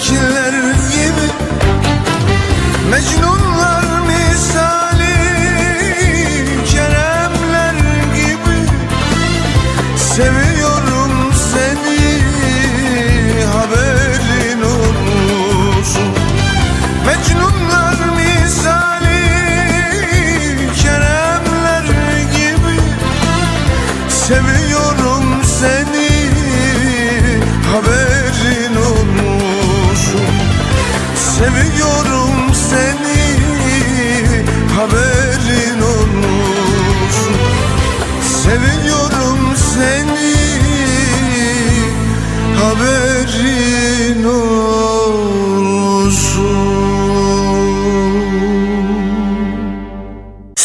you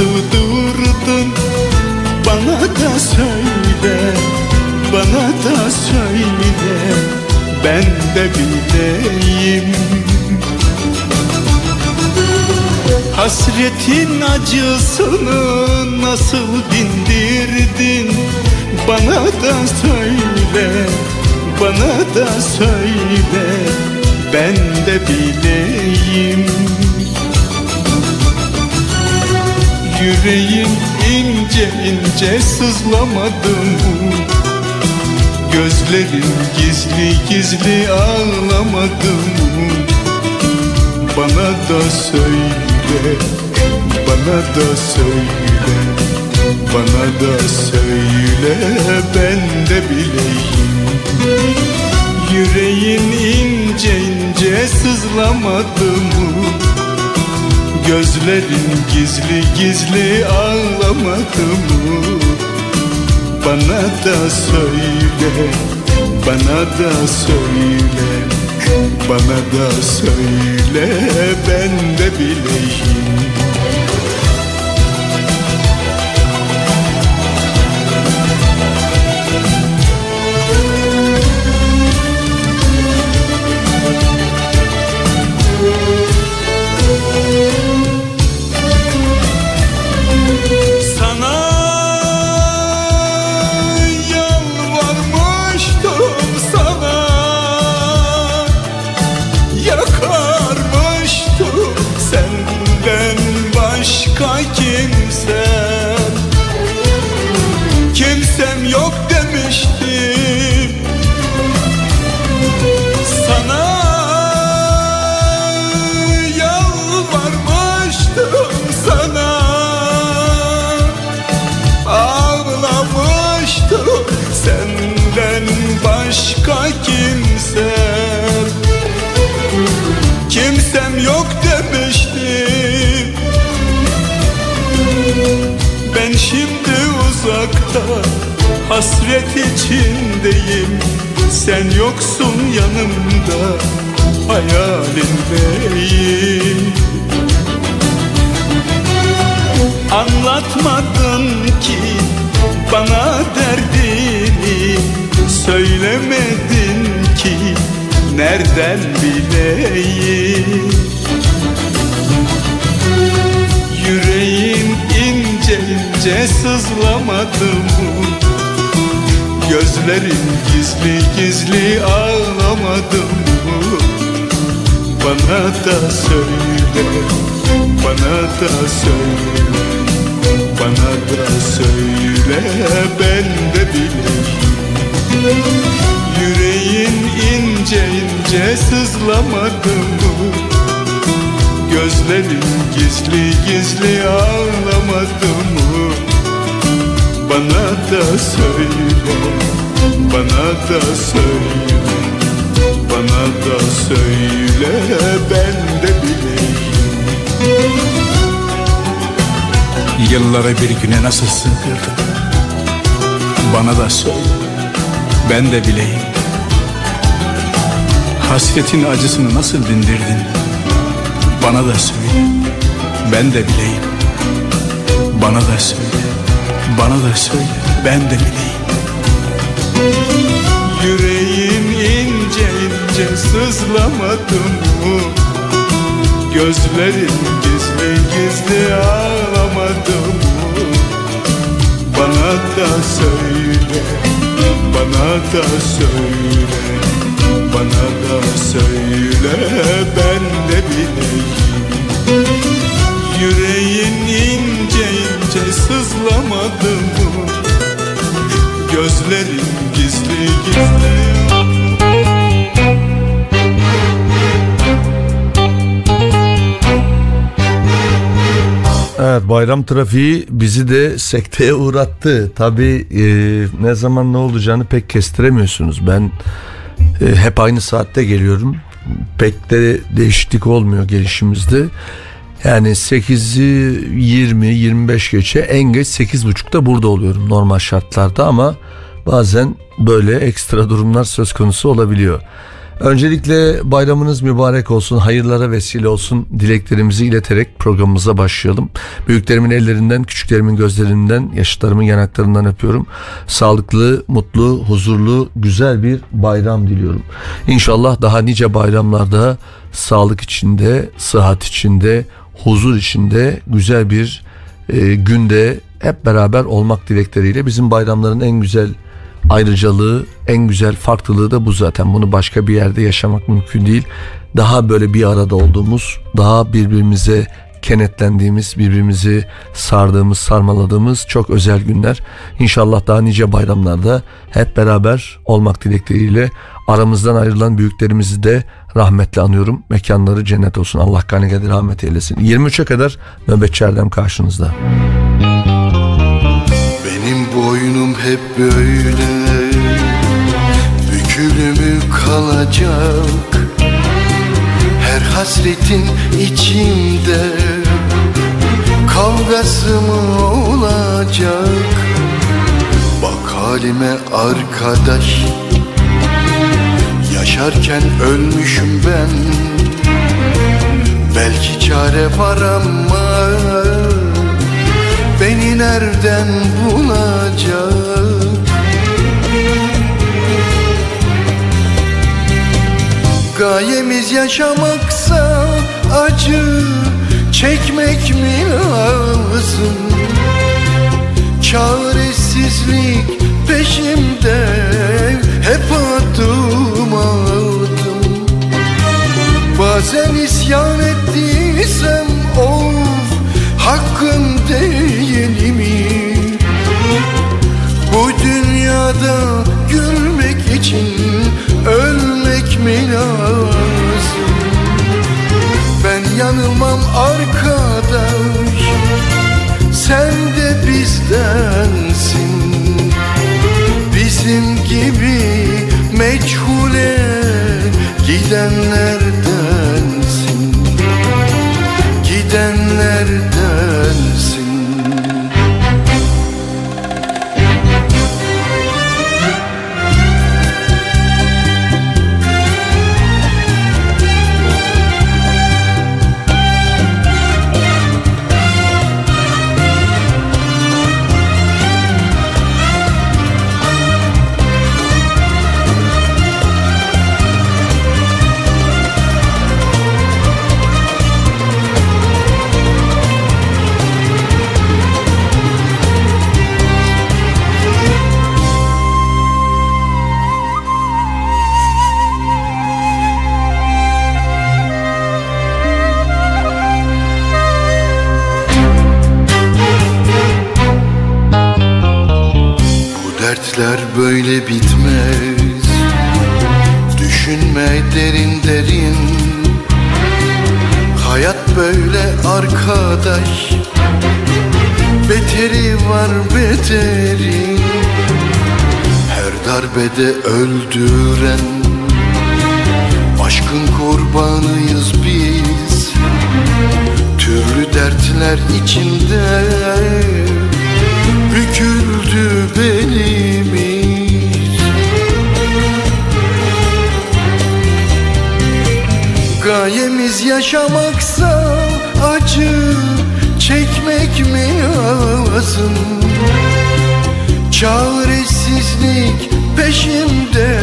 Sığdırdın Bana da söyle, bana da söyle. Ben de bileyim. Hasretin acısını nasıl dindirdin? Bana da söyle, bana da söyle. Ben de bileyim Yüreğin ince ince sızlamadı mı? Gözlerin gizli gizli ağlamadı mı? Bana da söyle, bana da söyle Bana da söyle ben de bileyim Yüreğin ince ince sızlamadı mı? Gözlerin gizli gizli ağlamadı mı? Bana da söyle, bana da söyle Bana da söyle ben de bileyim yok demiştim. Sana yalvarmıştım sana. Ağlamıştım senden başka hasret içindeyim. Sen yoksun yanımda. Hayalindeyim. Anlatmadın ki bana derdini. Söylemedin ki nereden bileyim? Yüreğim ince ince sızlamadı mı Gözlerim gizli gizli ağlamadı mı? Bana da söyle, bana da söyle Bana da söyle ben de bileyim. Yüreğin ince ince sızlamadı mı? Gözlerim gizli gizli ağlamadı mı Bana da söyle, bana da söyle Bana da söyle ben de bileyim. Yıllara bir güne nasıl sığdırdın? Bana da söyle Ben de bileyim. Hasretin acısını nasıl dindirdin? Bana da söyle Ben de bileyim. Bana da söyle Bana da söyle Ben de bileyim. Yüreğin ince ince sızlamadı mı Gözlerin gizli gizli ağlamadı mı Bana da söyle, bana da söyle Bana da söyle ben de bileyim. Yüreğin ince ince sızlamadı mı Gözlerin gizli gizli Evet bayram trafiği bizi de sekteye uğrattı. Tabi ne zaman ne olacağını pek kestiremiyorsunuz. Ben e, hep aynı saatte geliyorum. Pek de değişiklik olmuyor gelişimizde. Yani 8'i 20 25 geçe en geç 8.30'da burada oluyorum normal şartlarda ama bazen böyle ekstra durumlar söz konusu olabiliyor. Öncelikle bayramınız mübarek olsun, hayırlara vesile olsun dileklerimizi ileterek programımıza başlayalım. Büyüklerimin ellerinden, küçüklerimin gözlerinden, yaşıtlarımın yanaklarından öpüyorum. Sağlıklı, mutlu, huzurlu, güzel bir bayram diliyorum. İnşallah daha nice bayramlarda sağlık içinde, sıhhat içinde, huzur içinde güzel bir e, günde hep beraber olmak dilekleriyle bizim bayramların en güzel ayrıcalığı, en güzel farklılığı da bu zaten. Bunu başka bir yerde yaşamak mümkün değil. Daha böyle bir arada olduğumuz, daha birbirimize kenetlendiğimiz, birbirimizi sardığımız, sarmaladığımız çok özel günler. İnşallah daha nice bayramlarda hep beraber olmak dilekleriyle aramızdan ayrılan büyüklerimizi de rahmetle anıyorum. Mekanları cennet olsun. Allah gani rahmet eylesin. 23'e kadar nöbetçi Erdem karşınızda. Benim boynum hep böyle Bükülümü kalacak Her hasretin içimde Kavgası mı olacak. Bak halime arkadaş. Yaşarken ölmüşüm ben. Belki çare var ama Beni nereden bulacak? Gayemiz yaşamaksa acı çekmek mi lazım Çaresizlik peşimde hep adım adım Bazen isyan ettiysem of hakkım değil mi? Bu dünyada gülmek için ölmek mi lazım? Yanılmam arkadaş. Sen de bizdensin. Bizim gibi meçhule gidenlerdensin dertler böyle bitmez. Düşünme derin derin. Hayat böyle arkadaş. Beteri var beteri Her darbede öldüren. Aşkın kurbanıyız biz. Türlü dertler içinde. Büküldü yaşamaksa acı çekmek mi lazım Çaresizlik peşimde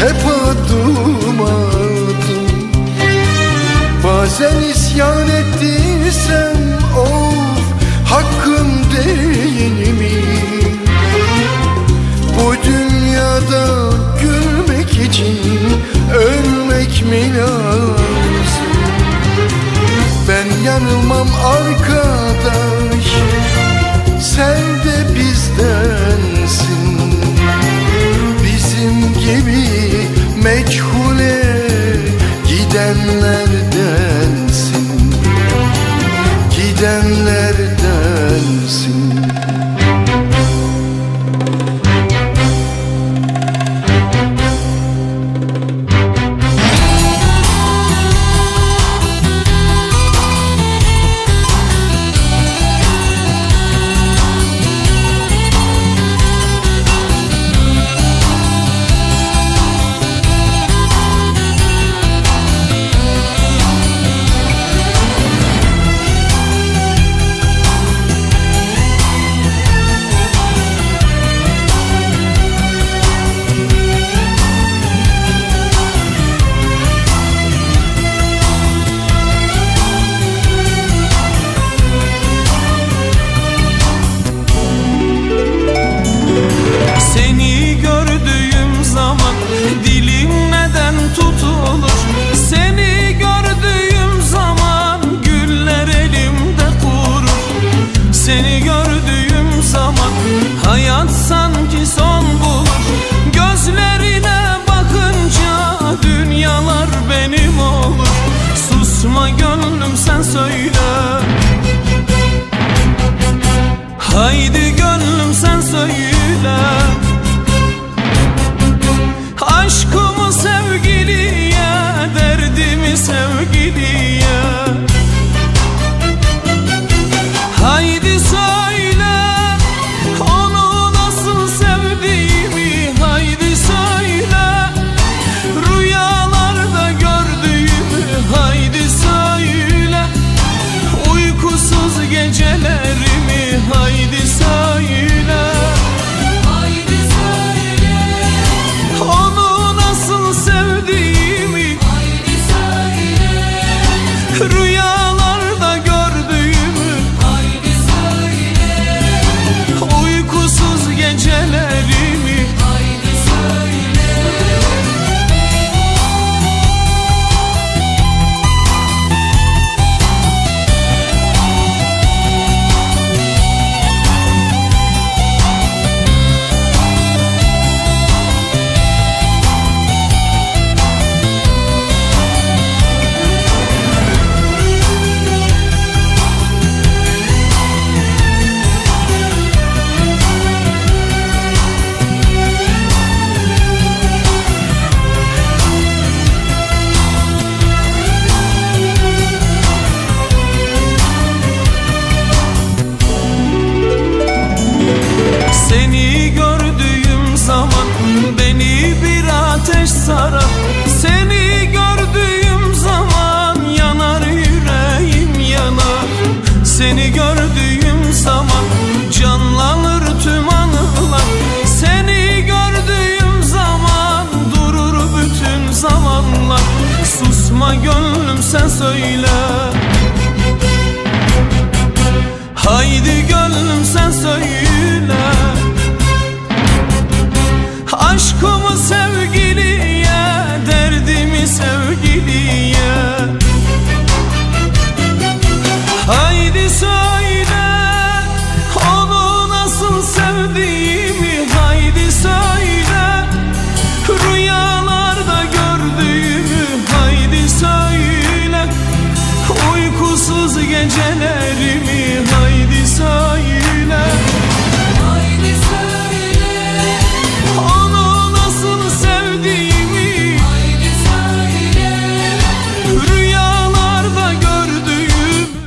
hep adım adım Bazen isyan ettiysem of hakkım değil mi? Bu dünyada gülmek için ölmek mi lazım? Yanılmam arkadaş. Sen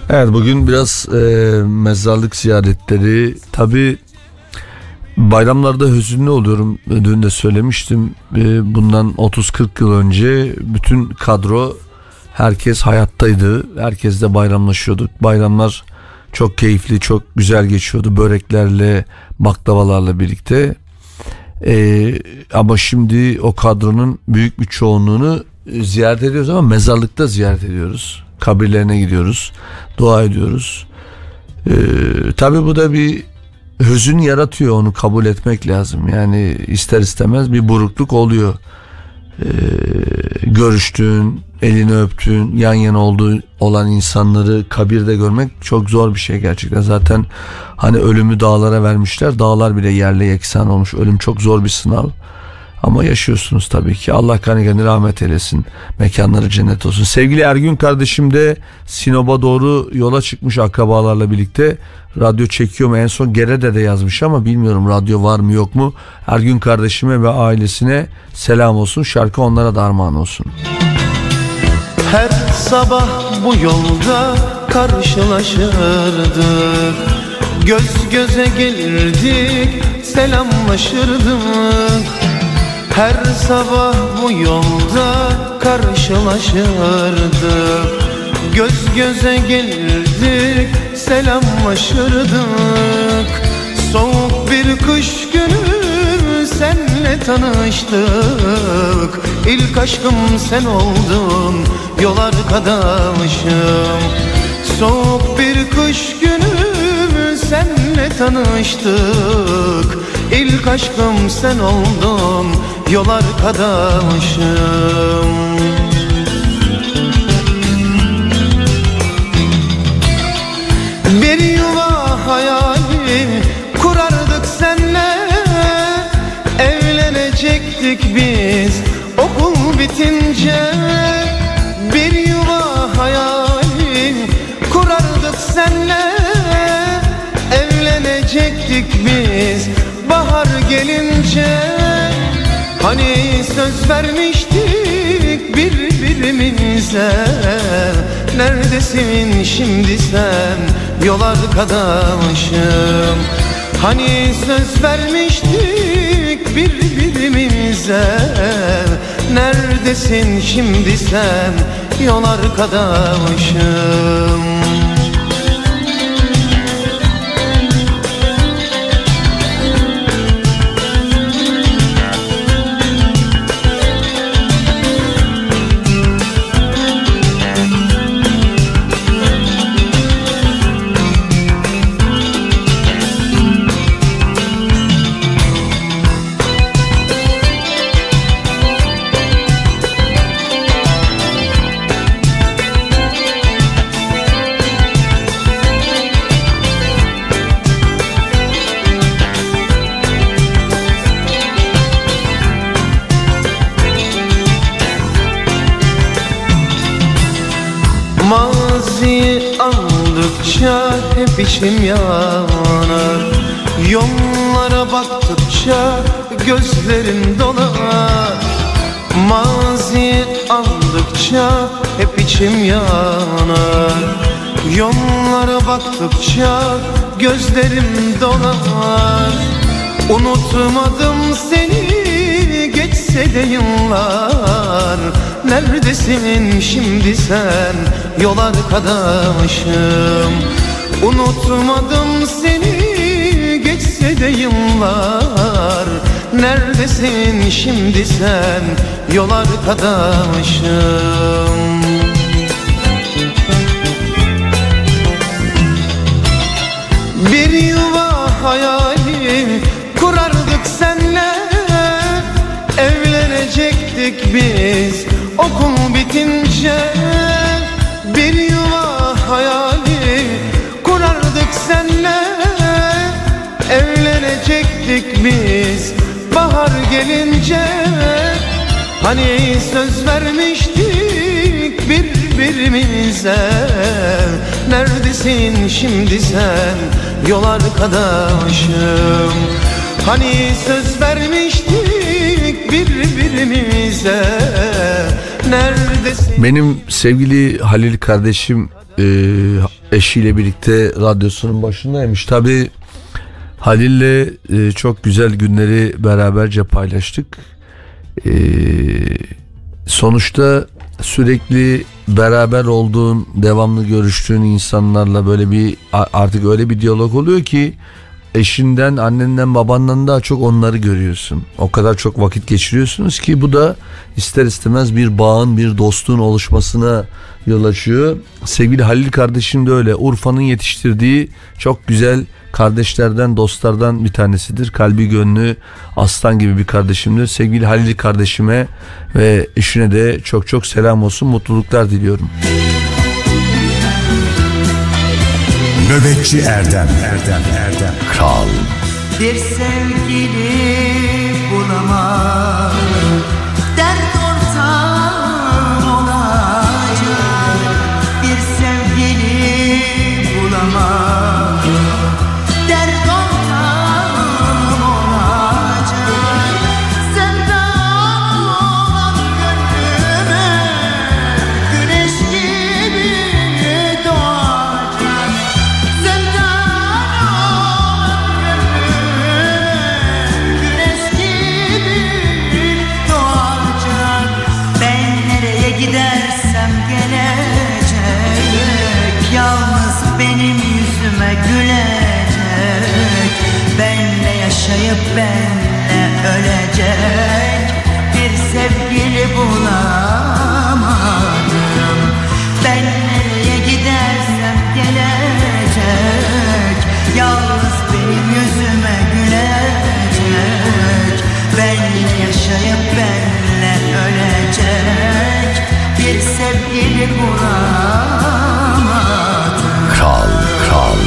Evet bugün biraz e, mezarlık ziyaretleri. Tabi bayramlarda hüzünlü oluyorum. Dün de söylemiştim. E, bundan 30-40 yıl önce bütün kadro herkes hayattaydı. Herkes de bayramlaşıyorduk bayramlar çok keyifli çok güzel geçiyordu. Böreklerle baklavalarla birlikte. E, ama şimdi o kadronun büyük bir çoğunluğunu ziyaret ediyoruz ama mezarlıkta ziyaret ediyoruz kabirlerine gidiyoruz dua ediyoruz. Ee, tabii bu da bir hüzün yaratıyor onu kabul etmek lazım. Yani ister istemez bir burukluk oluyor. Ee, görüştüğün, elini öptüğün, yan yana olduğu olan insanları kabirde görmek çok zor bir şey gerçekten. Zaten hani ölümü dağlara vermişler. Dağlar bile yerle yeksan olmuş. Ölüm çok zor bir sınav. Ama yaşıyorsunuz tabii ki. Allah kanı rahmet eylesin. Mekanları cennet olsun. Sevgili Ergün kardeşim de Sinop'a doğru yola çıkmış akrabalarla birlikte. Radyo çekiyor mu? En son Gere'de de yazmış ama bilmiyorum radyo var mı yok mu? Ergün kardeşime ve ailesine selam olsun. Şarkı onlara da armağan olsun. Her sabah bu yolda karşılaşırdık Göz göze gelirdik selamlaşırdık her sabah bu yolda karşılaşırdık Göz göze gelirdik selamlaşırdık. Soğuk bir kış günü senle tanıştık. İlk aşkım sen oldun yol arkadaşım. Soğuk bir kış günü senle tanıştık. İlk aşkım sen oldun yol arkadaşım Bir yuva hayali kurardık senle Evlenecektik biz okul bitince. Bir yuva hayali kurardık senle Evlenecektik biz bahar gelince Hani söz vermiştik birbirimize? Neredesin şimdi sen? Yol arkadaşım. Hani söz vermiştik birbirimize? Neredesin şimdi sen? Yol arkadaşım hep içim yanar Yollara baktıkça gözlerim dolar Mazi andıkça hep içim yanar. Yollara baktıkça gözlerim dolar Unutmadım seni geçse de yıllar Neredesin şimdi sen? Yol arkadaşım. Unutmadım seni geçse de yıllar. Neredesin şimdi sen? Yol arkadaşım. Bir yuva hayali kurardık senle Evlenecektik biz okul bitince Bir yuva hayali kurardık senle Evlenecektik biz bahar gelince. Hani söz vermiştik birbirimize. Neredesin şimdi sen yol arkadaşım? Hani söz vermiştik birbirimize Benim sevgili Halil kardeşim e, eşiyle birlikte radyosunun başındaymış. Tabi Halil'le e, çok güzel günleri beraberce paylaştık. E, sonuçta sürekli beraber olduğun, devamlı görüştüğün insanlarla böyle bir artık öyle bir diyalog oluyor ki eşinden, annenden, babandan daha çok onları görüyorsun. O kadar çok vakit geçiriyorsunuz ki bu da ister istemez bir bağın, bir dostluğun oluşmasına yol açıyor. Sevgili Halil kardeşim de öyle. Urfa'nın yetiştirdiği çok güzel kardeşlerden, dostlardan bir tanesidir. Kalbi gönlü aslan gibi bir kardeşimdir. Sevgili Halil kardeşime ve eşine de çok çok selam olsun, mutluluklar diliyorum. Nöbetçi Erdem. Erdem Erdem. Kral. Bir sevgili bulamam yaşayıp benle ölecek Bir sevgili bulamadım. Kral Kral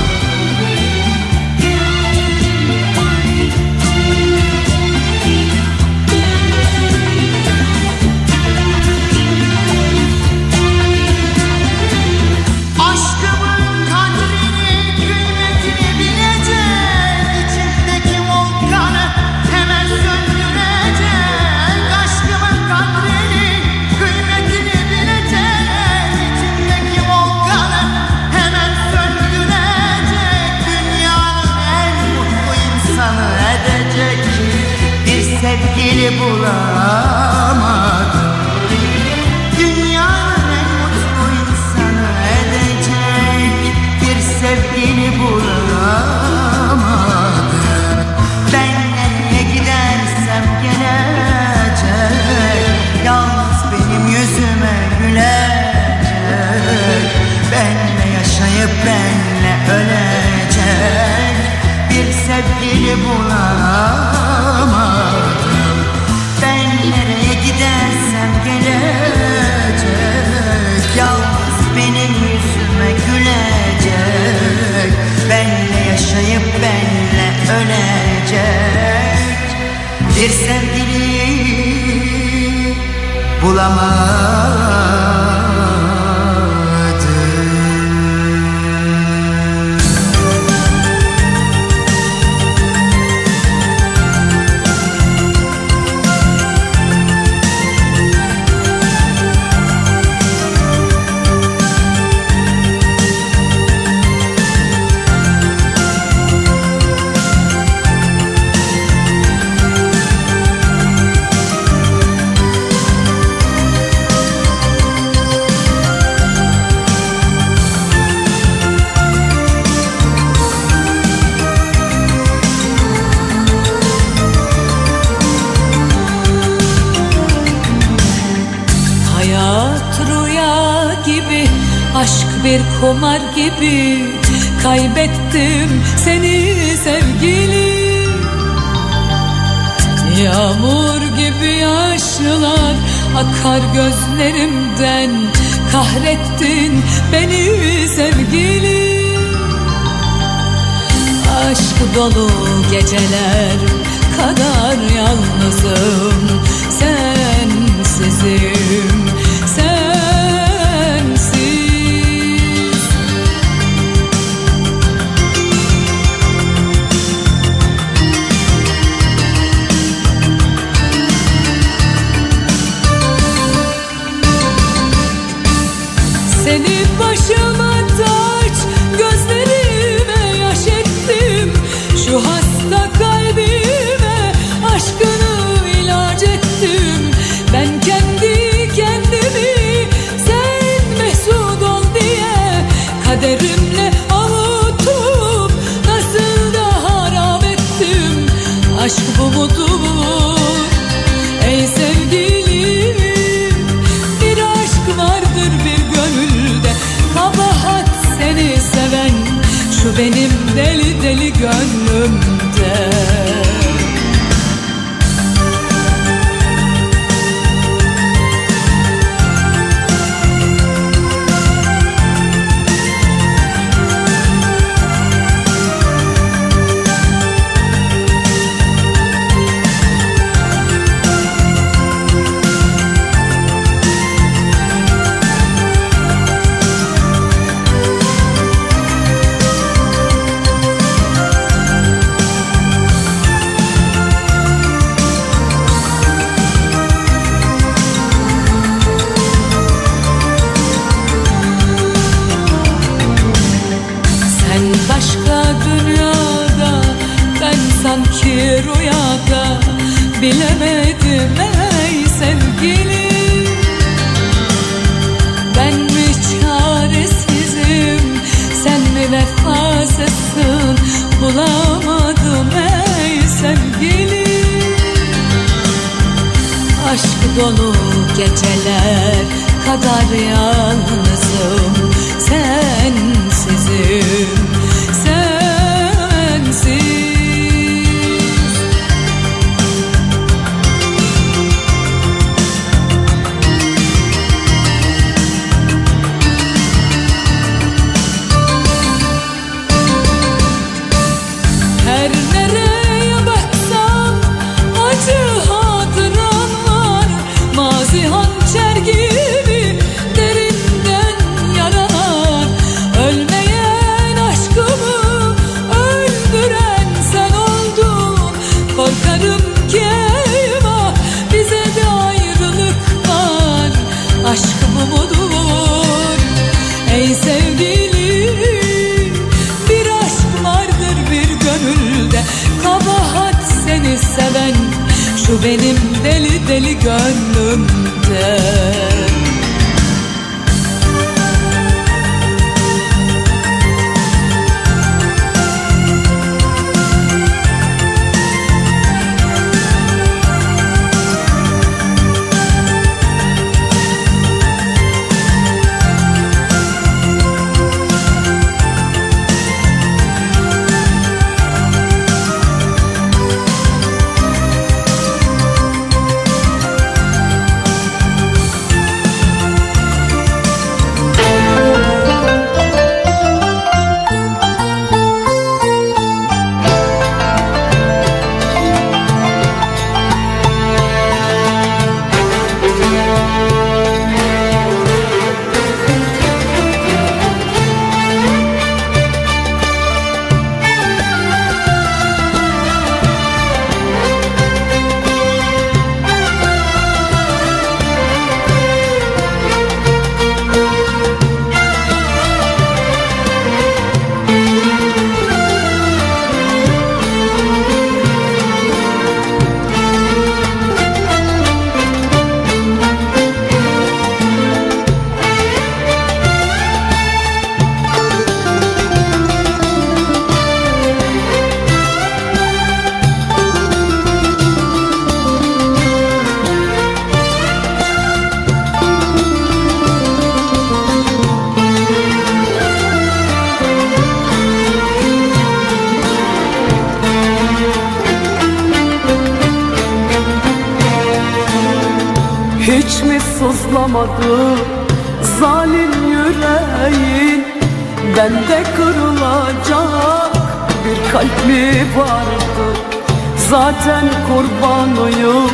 Zaten kurbanıyım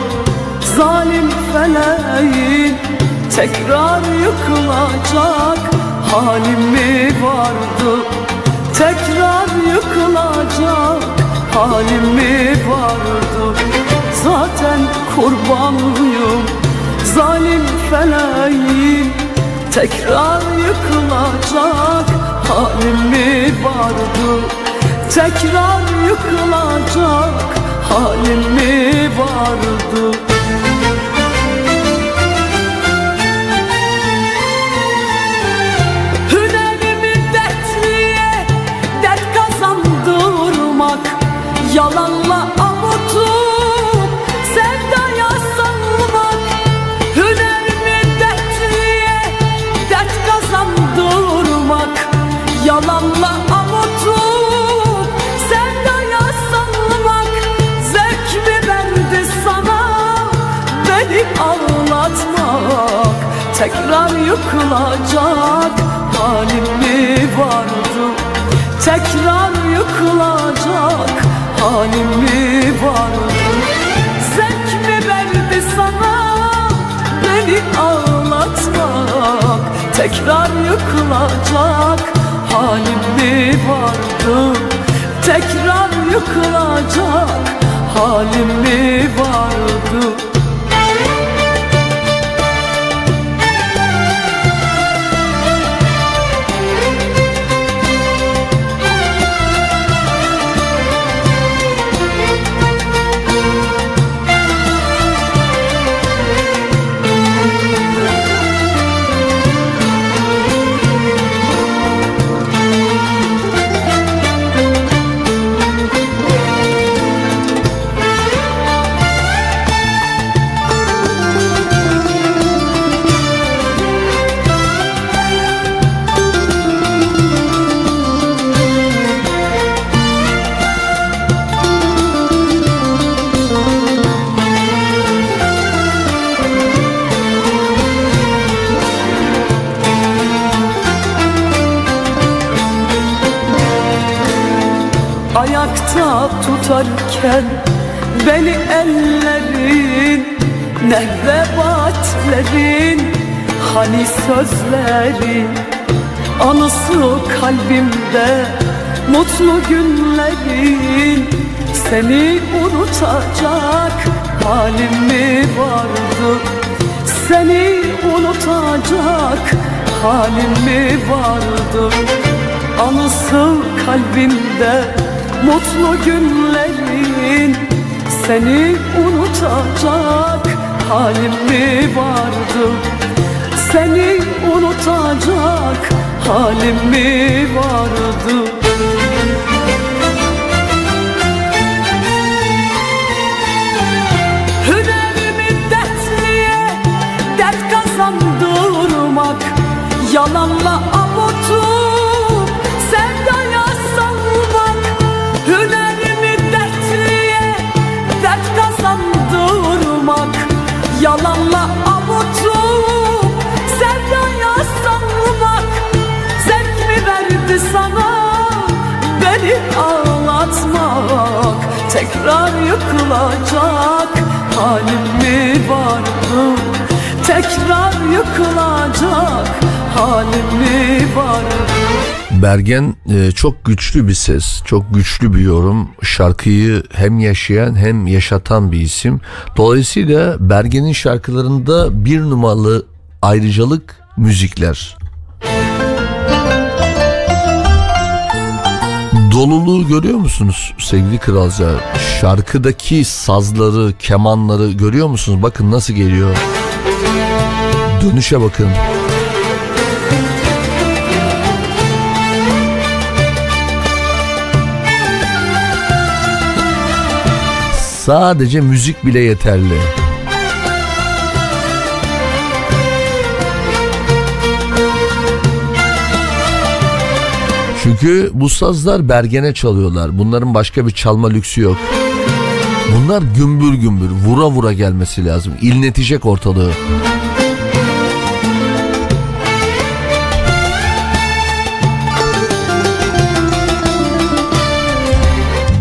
zalim feleğin Tekrar yıkılacak halim mi vardı? Tekrar yıkılacak halim mi vardı? Zaten kurbanıyım zalim feleğin Tekrar yıkılacak halim mi vardı? Tekrar yıkılacak halim mi vardı? Hünerimi dertliye dert kazandırmak Yalanla Tekrar yıkılacak halim mi vardı Tekrar yıkılacak halim mi vardı Zevk mi verdi sana beni ağlatmak? Tekrar yıkılacak halim mi vardı Tekrar yıkılacak halim mi vardı tutarken Beni ellerin Nerede vaatlerin Hani sözlerin Anısı kalbimde Mutlu günlerin Seni unutacak halim mi vardı? Seni unutacak halim mi vardı? Anısı kalbimde mutlu günlerin Seni unutacak halim mi vardı? Seni unutacak halim mi vardı? Hünerimi dertliye dert kazandırmak Yalanla Yalanla avutup sevdaya salmak Zevk mi verdi sana? Beni ağlatmak Tekrar yıkılacak halim mi vardı Tekrar yıkılacak halim mi vardı Bergen e, çok güçlü bir ses, çok güçlü bir yorum. Şarkıyı hem yaşayan hem yaşatan bir isim. Dolayısıyla Bergen'in şarkılarında bir numaralı ayrıcalık müzikler. Doluluğu görüyor musunuz sevgili kralca? Şarkıdaki sazları, kemanları görüyor musunuz? Bakın nasıl geliyor. Dönüşe bakın. Sadece müzik bile yeterli. Çünkü bu sazlar bergene çalıyorlar. Bunların başka bir çalma lüksü yok. Bunlar gümbür gümbür vura vura gelmesi lazım. İlnetecek ortalığı.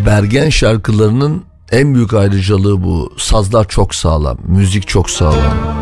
Bergen şarkılarının en büyük ayrıcalığı bu. Sazlar çok sağlam, müzik çok sağlam.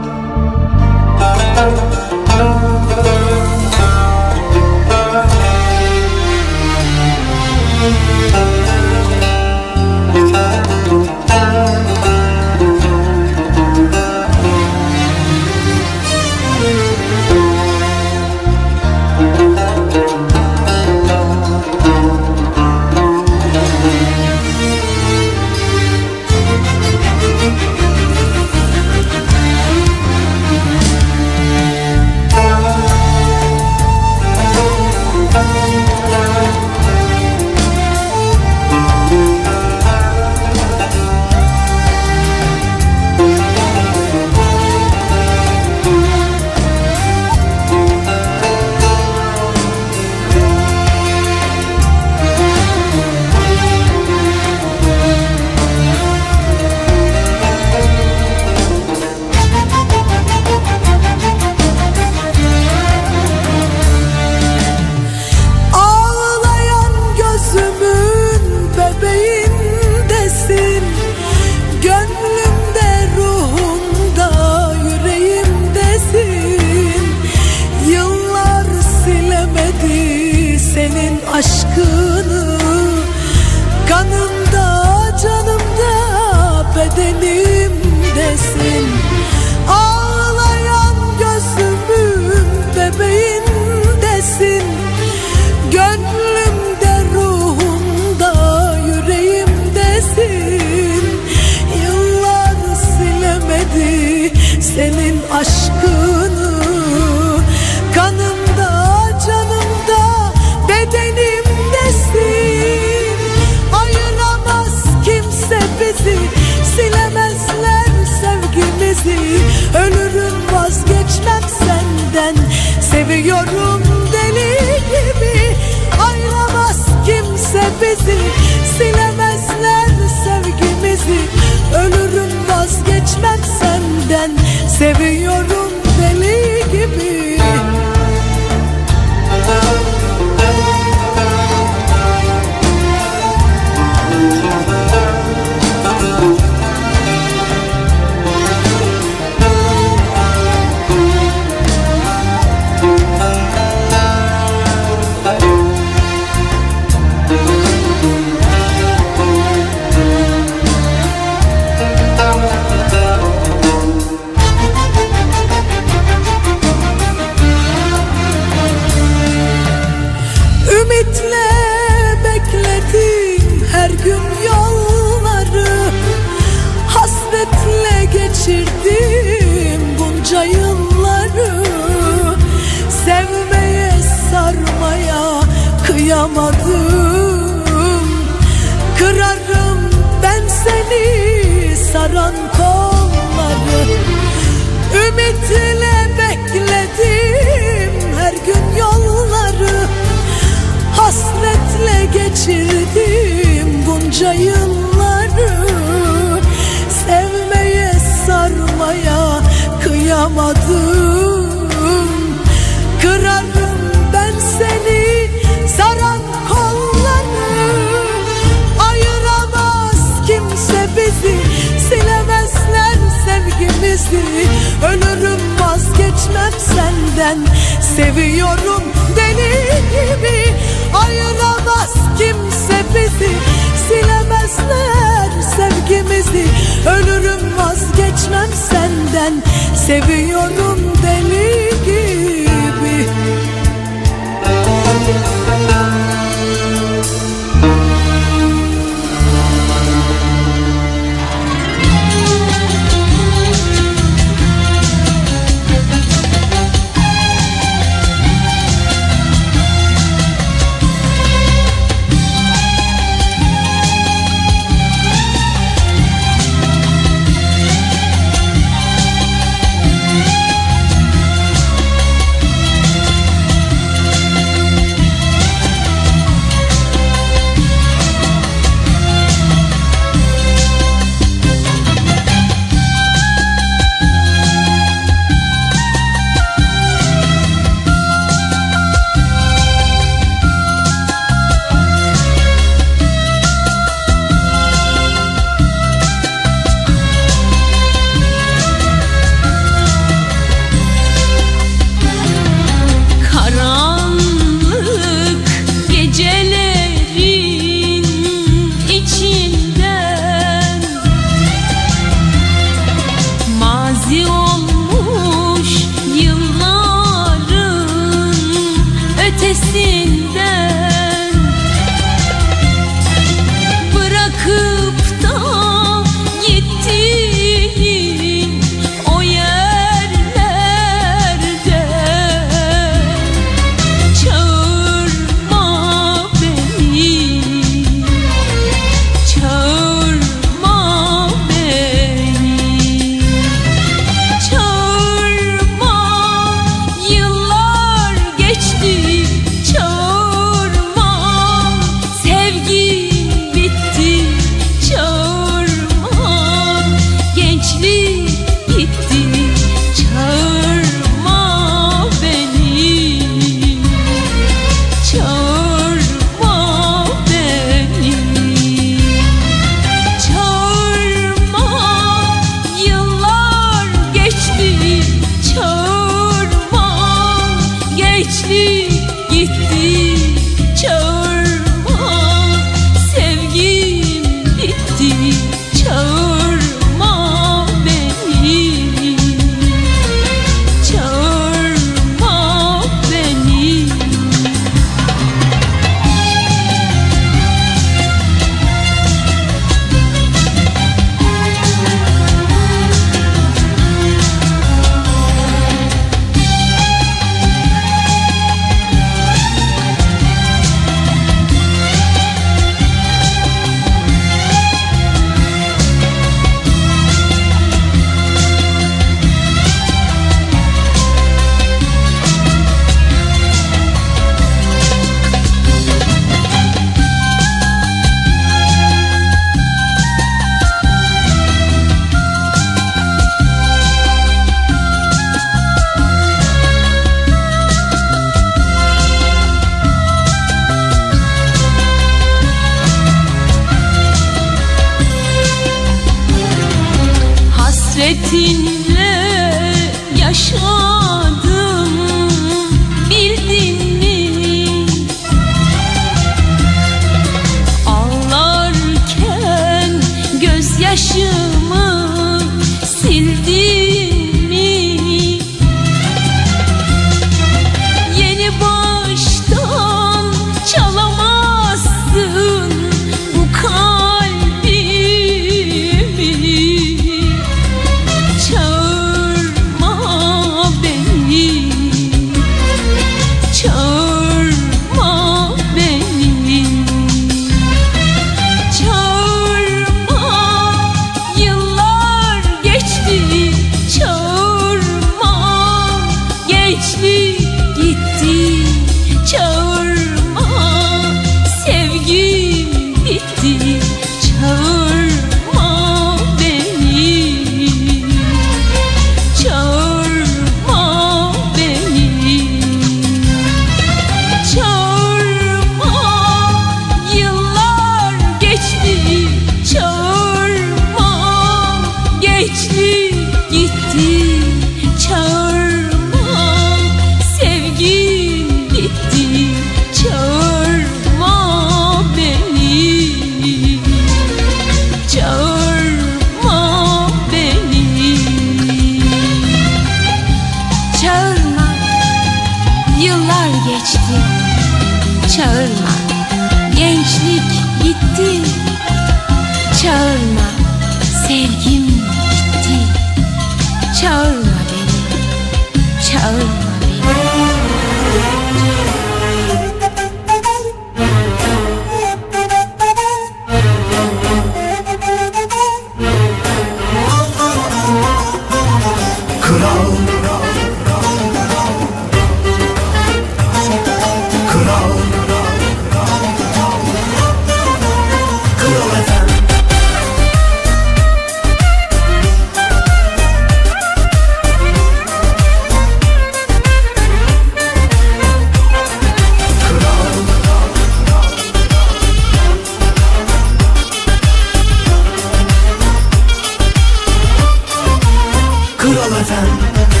Kral efendim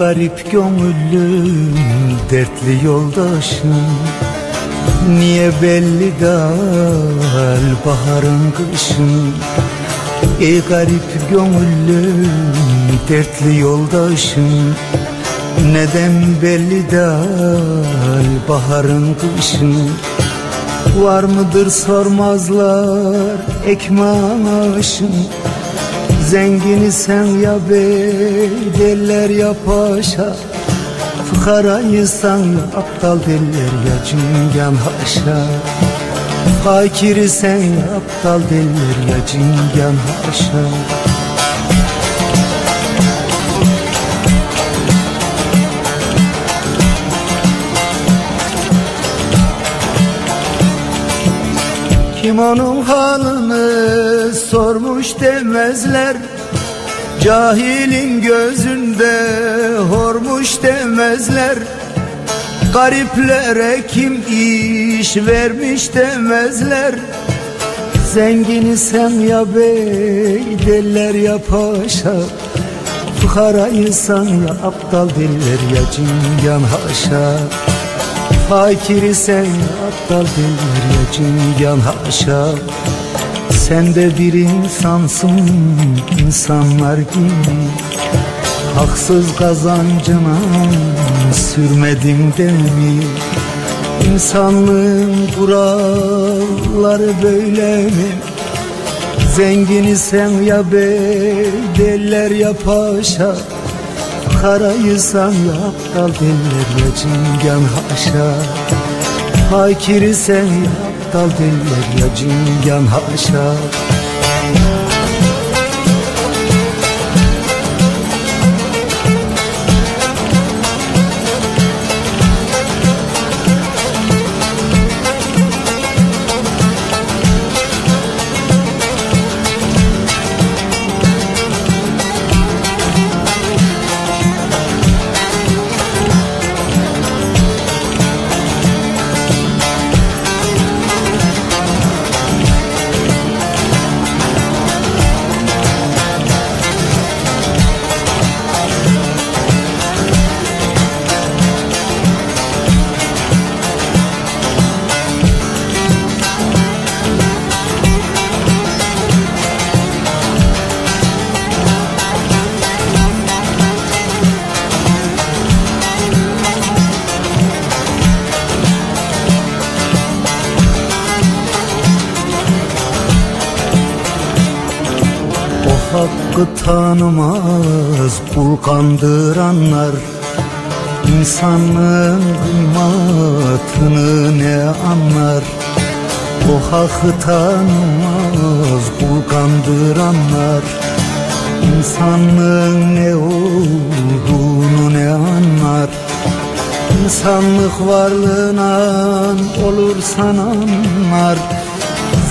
garip gönüllüm dertli yoldaşım. Niye belli dal baharın kışın? Ey garip gönüllüm dertli yoldaşım. Neden belli dal baharın kışın? Var mıdır sormazlar ekmaşın Zengini sen ya bey derler ya paşa. Fıkarayı sen aptal derler ya cingan haşa. Fakiri sen aptal derler ya cingan haşa. Kim onun halını sormuş demezler Cahilin gözünde hormuş demezler. Gariplere kim iş vermiş demezler. Zengini sen ya bey derler ya paşa. Fıkarayı sen ya aptal derler ya cingan haşa. Fakiri sen ya aptal derler ya cingan haşa Sen de bir insansın insanlar gibi Haksız kazancına sürmedin de mi? İnsanlığın kuralları böyle mi? Zengini sen ya bey derler ya paşa Karayı sen ya aptal derler ya cingan haşa Fakiri sen ya aptal derler ya cingan haşa tanımaz kul kandıranlar. İnsanlığın kıymatını ne anlar? O hakkı tanımaz kul kandıranlar. İnsanlığın ne olduğunu ne anlar? İnsanlık varlığına olursan anlar.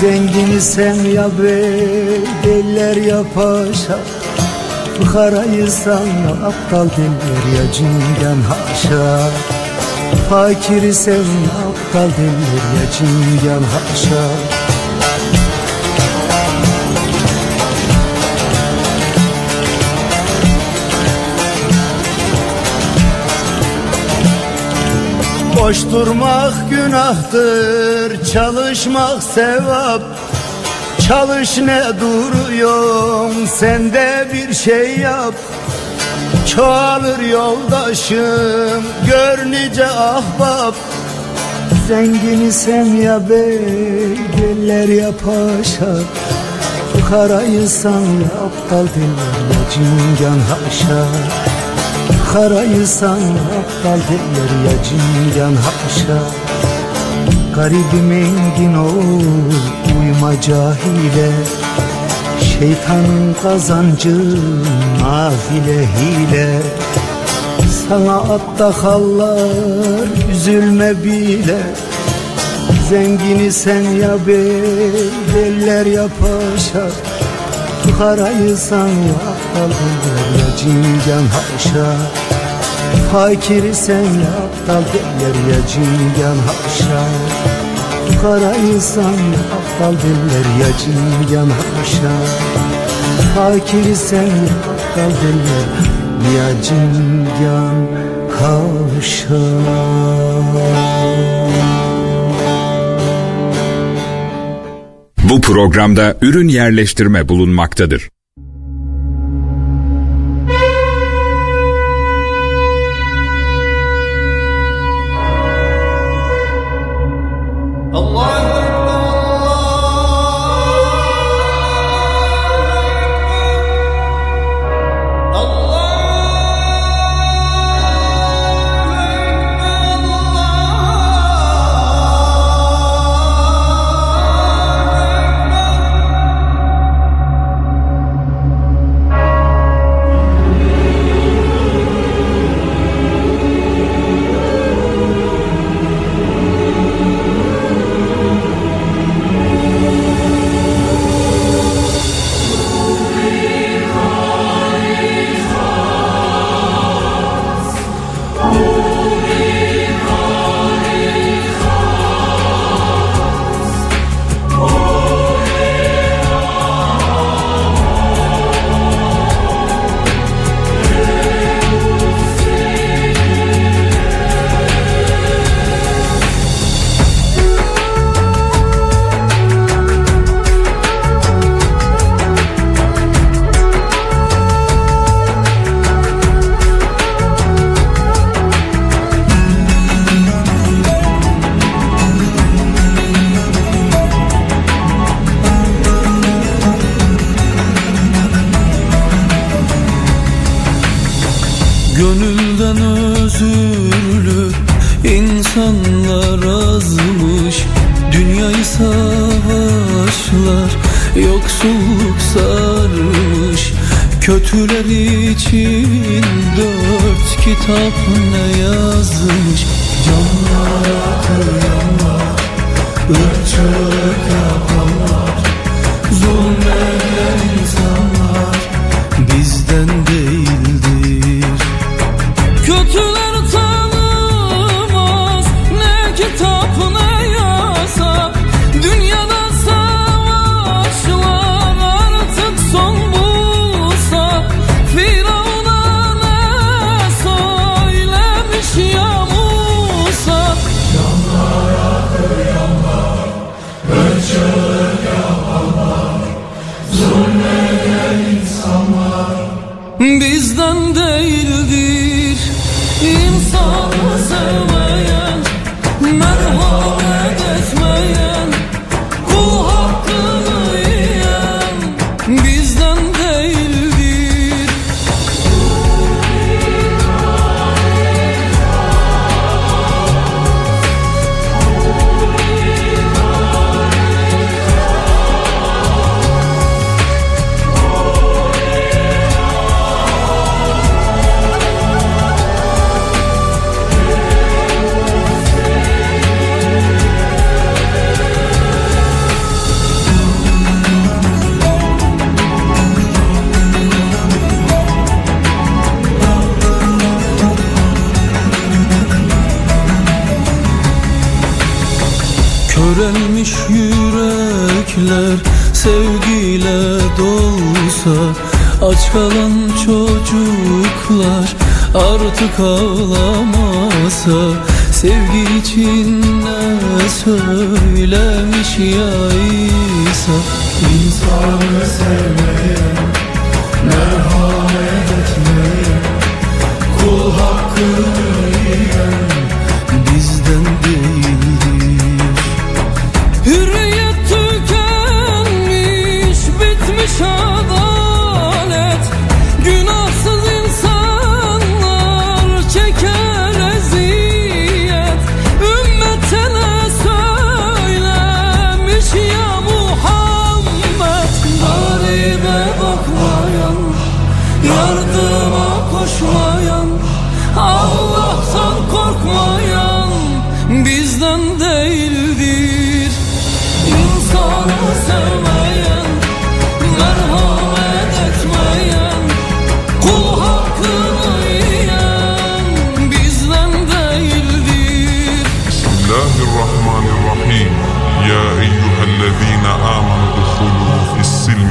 Zengini sen ya bedeller ya paşa Fıkarayı sana aptal derler ya cingen haşa. Fakiri sen aptal derler ya cingen haşa. Boş durmak günahtır, çalışmak sevap Çalış ne duruyorsun, sen de bir şey yap. Çoğalır yoldaşım, gör nice ahbap. Zengini sen ya beyler ya paşa. Fukaraysan ya aptal diller ya cingan haşa. Karaysan aptal derler ya cingan haşa. Garibim engin ol uyma cahile Şeytanın kazancı nafile hile. Sana atta hallar üzülme bile. Zengini sen ya beyler ya paşa. Fukaraysan ya aptal derler ya cingan haşa. Fakiri sen ya aptal ya cingan haşa Fukaraysan ya aptal derler ya cingan haşa Fakiri sen aptal derler ya cingan haşa Bu programda ürün yerleştirme bulunmaktadır.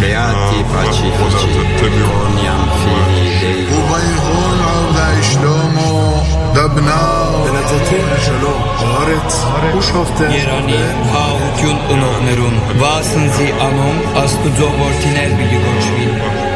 Beati pacifici, coniam fili dei וביכול עבדי שלמה דבנה ונתתי שלום ארץ ושופטי ירני האו טיול אונונרון ואסנזי אנום אסטו דו וורטינל בלי גודשוויל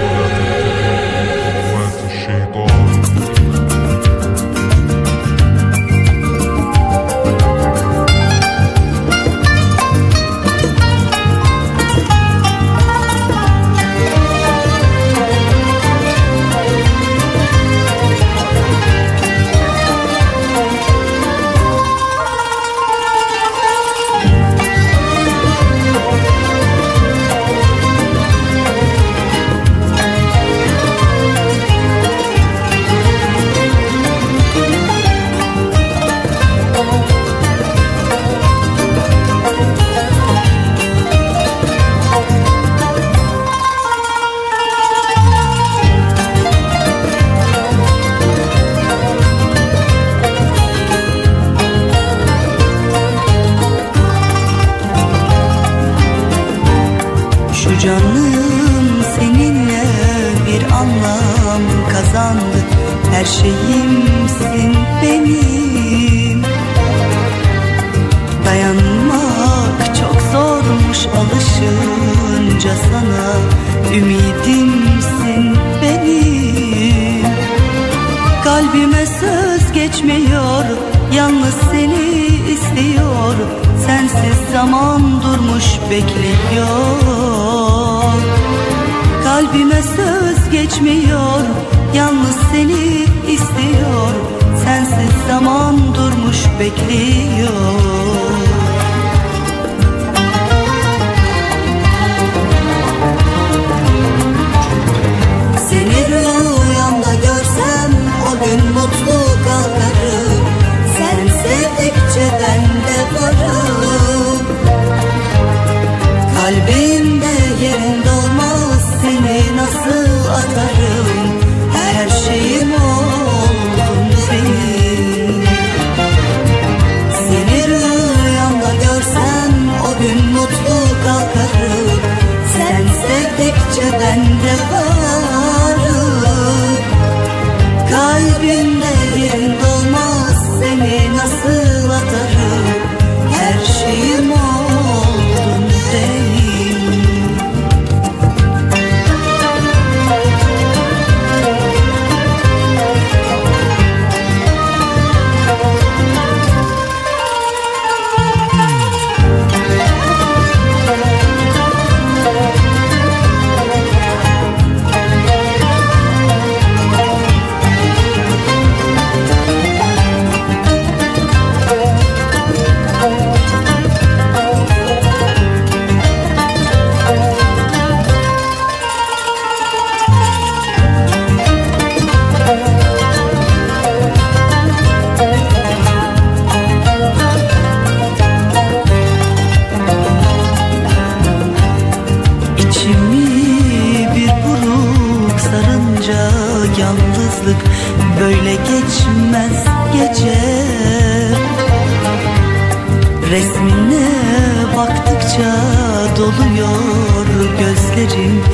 doluyor gözlerim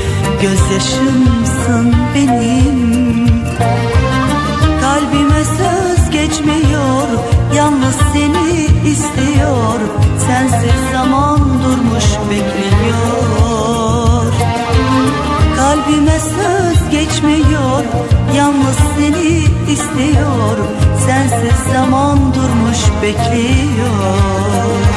Gözyaşımsın benim. Kalbime söz geçmiyor Yalnız seni istiyor. Sensiz zaman durmuş bekliyor Kalbime söz geçmiyor Yalnız seni istiyor. Sensiz zaman durmuş bekliyor.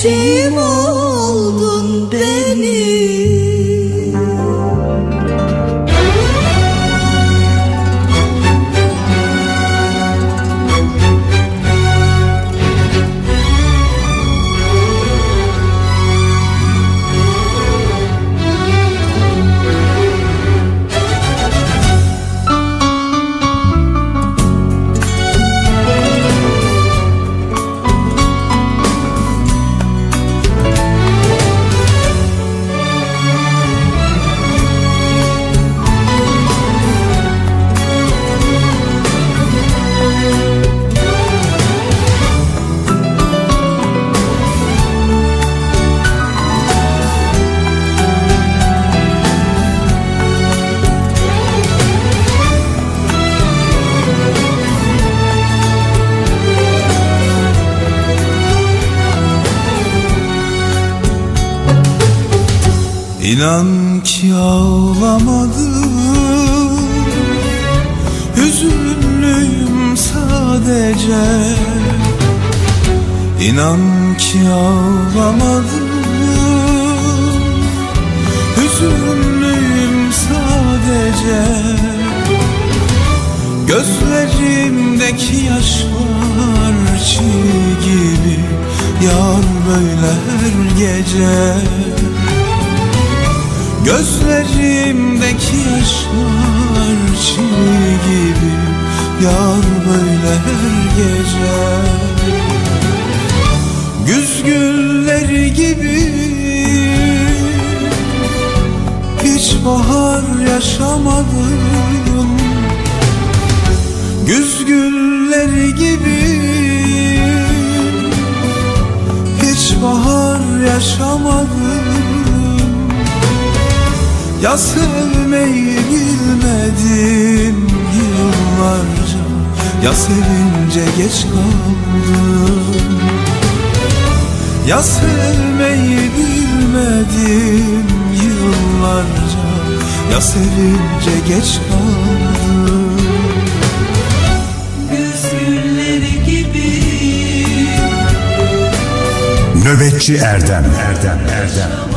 Her şeyim İnan ki ağlamadım. Hüzünlüyüm sadece. İnan ki ağlamadım. Hüzünlüyüm sadece. Gözlerimdeki yaşlar çiğ gibi Yar böyle her gece Gözlerimdeki yaşlar çiğ gibi Yar böyle her gece. Güz gülleri gibi Hiç bahar yaşamadım. Güz gülleri gibi Hiç bahar yaşamadım ya sevmeyi bilmedim yıllarca Ya sevince geç kaldım. Ya sevmeyi bilmedim yıllarca Ya sevince geç kaldım. Nöbetçi Erdem. Erdem Erdem. Ya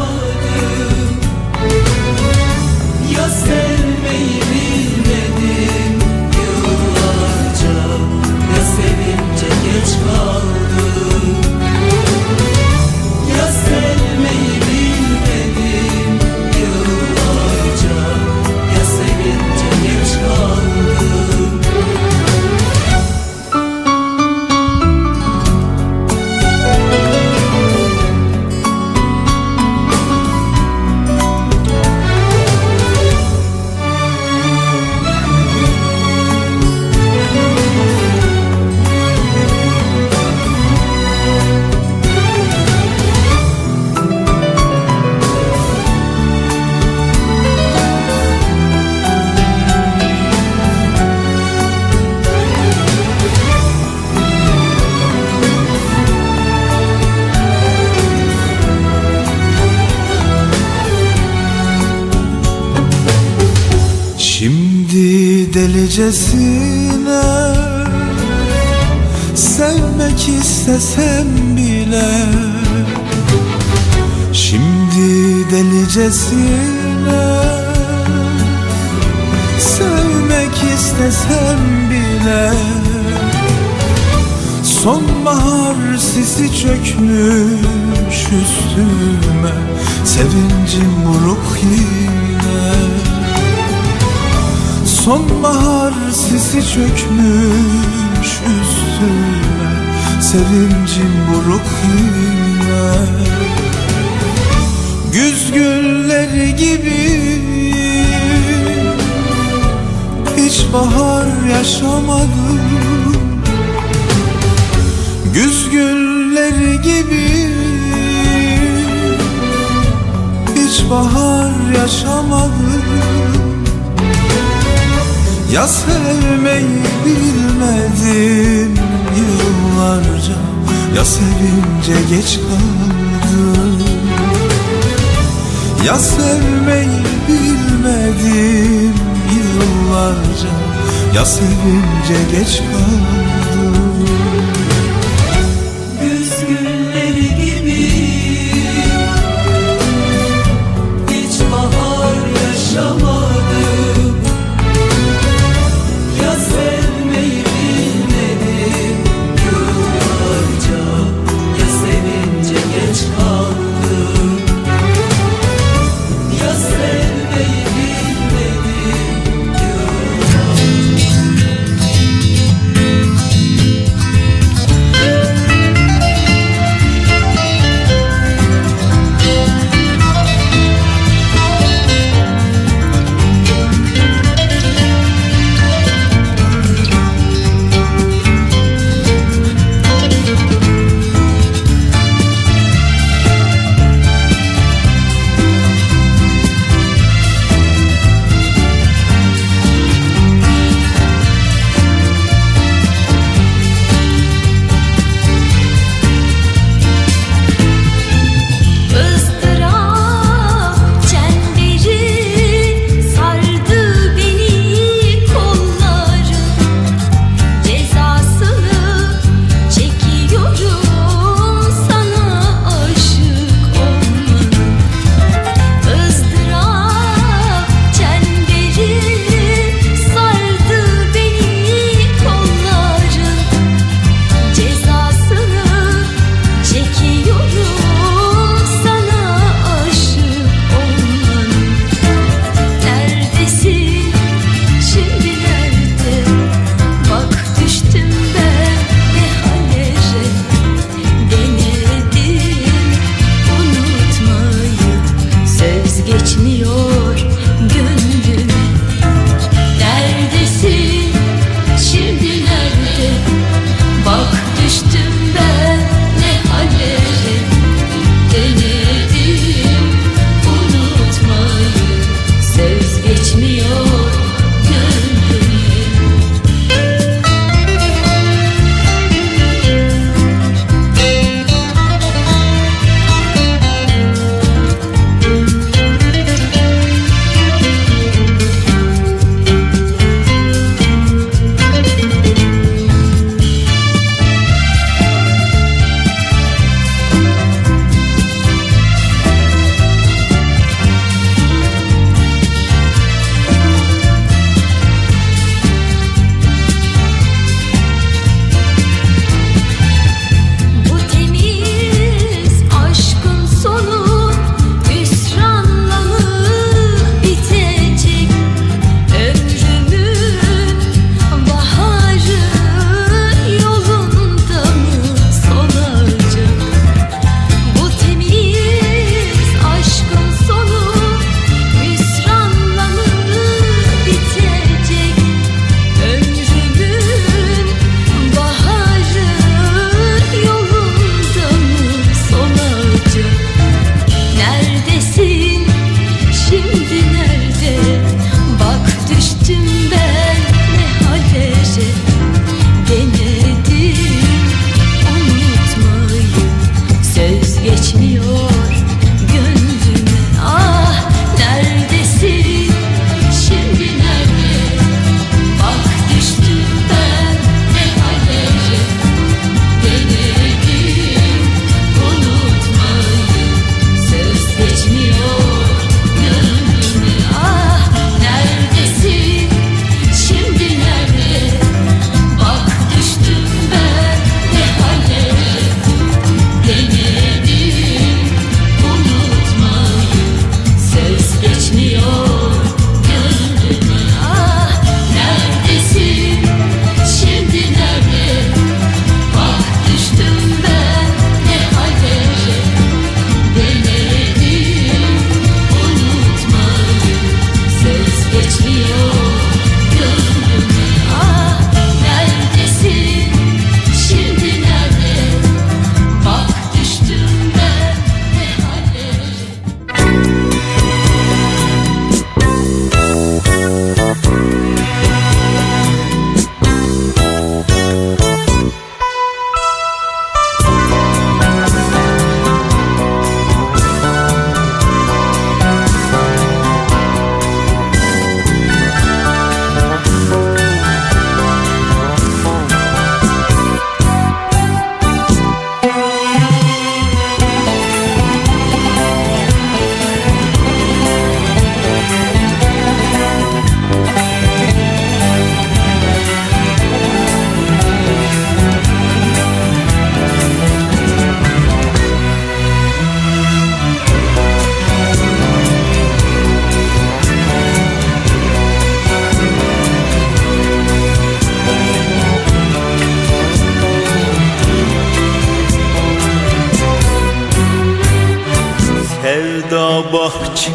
Delicesine Sevmek istesem bile. Şimdi delicesine. Sevmek istesem bile. Sonbahar sisi çökmüş üstüme. Sevincim buruk yine. Sonbahar sisi çökmüş üstüme Sevincim buruk yine. Güz gülleri gibi Hiç bahar yaşamadım. Güz gülleri gibi Hiç bahar yaşamadım Ya sevmeyi bilmedim yıllarca Ya sevince geç kaldım Ya sevmeyi bilmedim yıllarca Ya sevince geç kaldım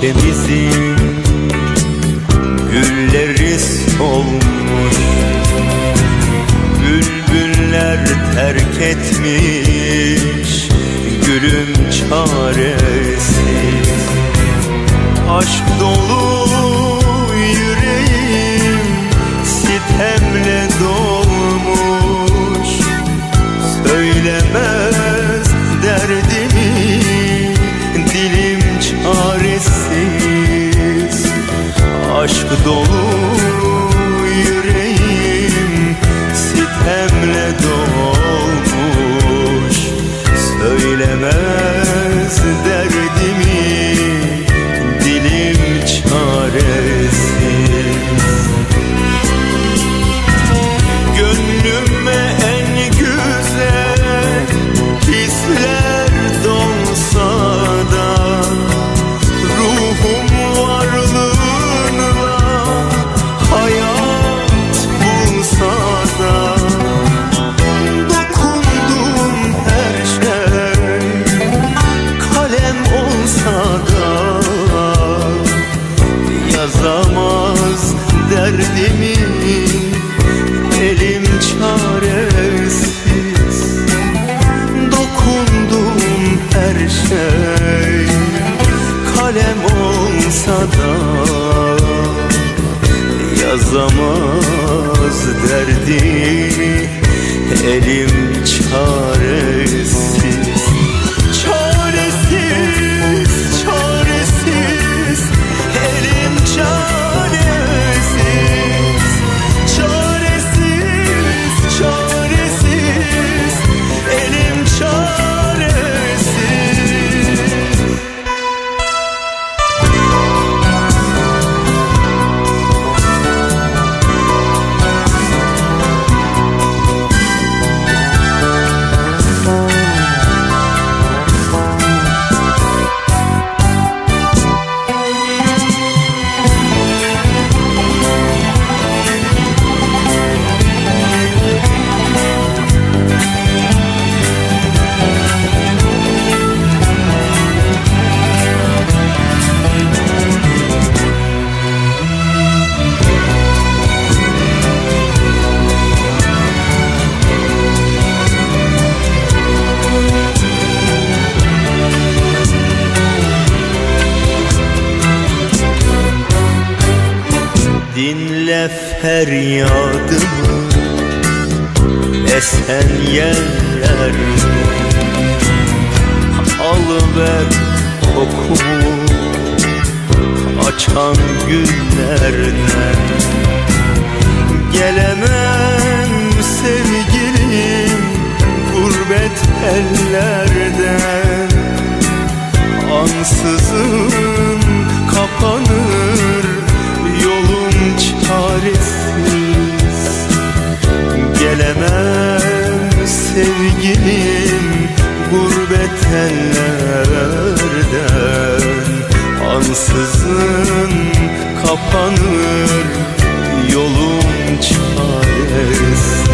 MC ansızın kapanır Yolum çaresiz. Gelemem sevgilim gurbet ellerden. Ansızın kapanır yolum çaresiz.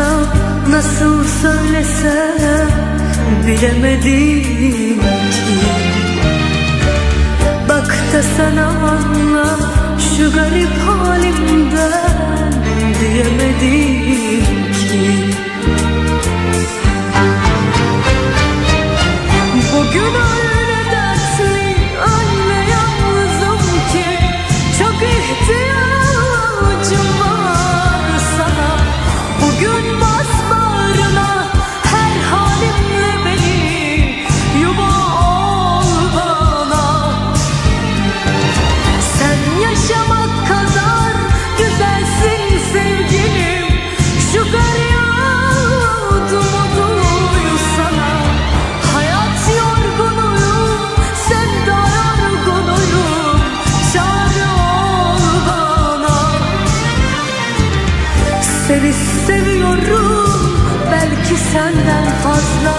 olsa nasıl söylesem bilemedim ki. Bak da sana anla şu garip halimden diyemedim ki. Bugün ayrı senden fazla.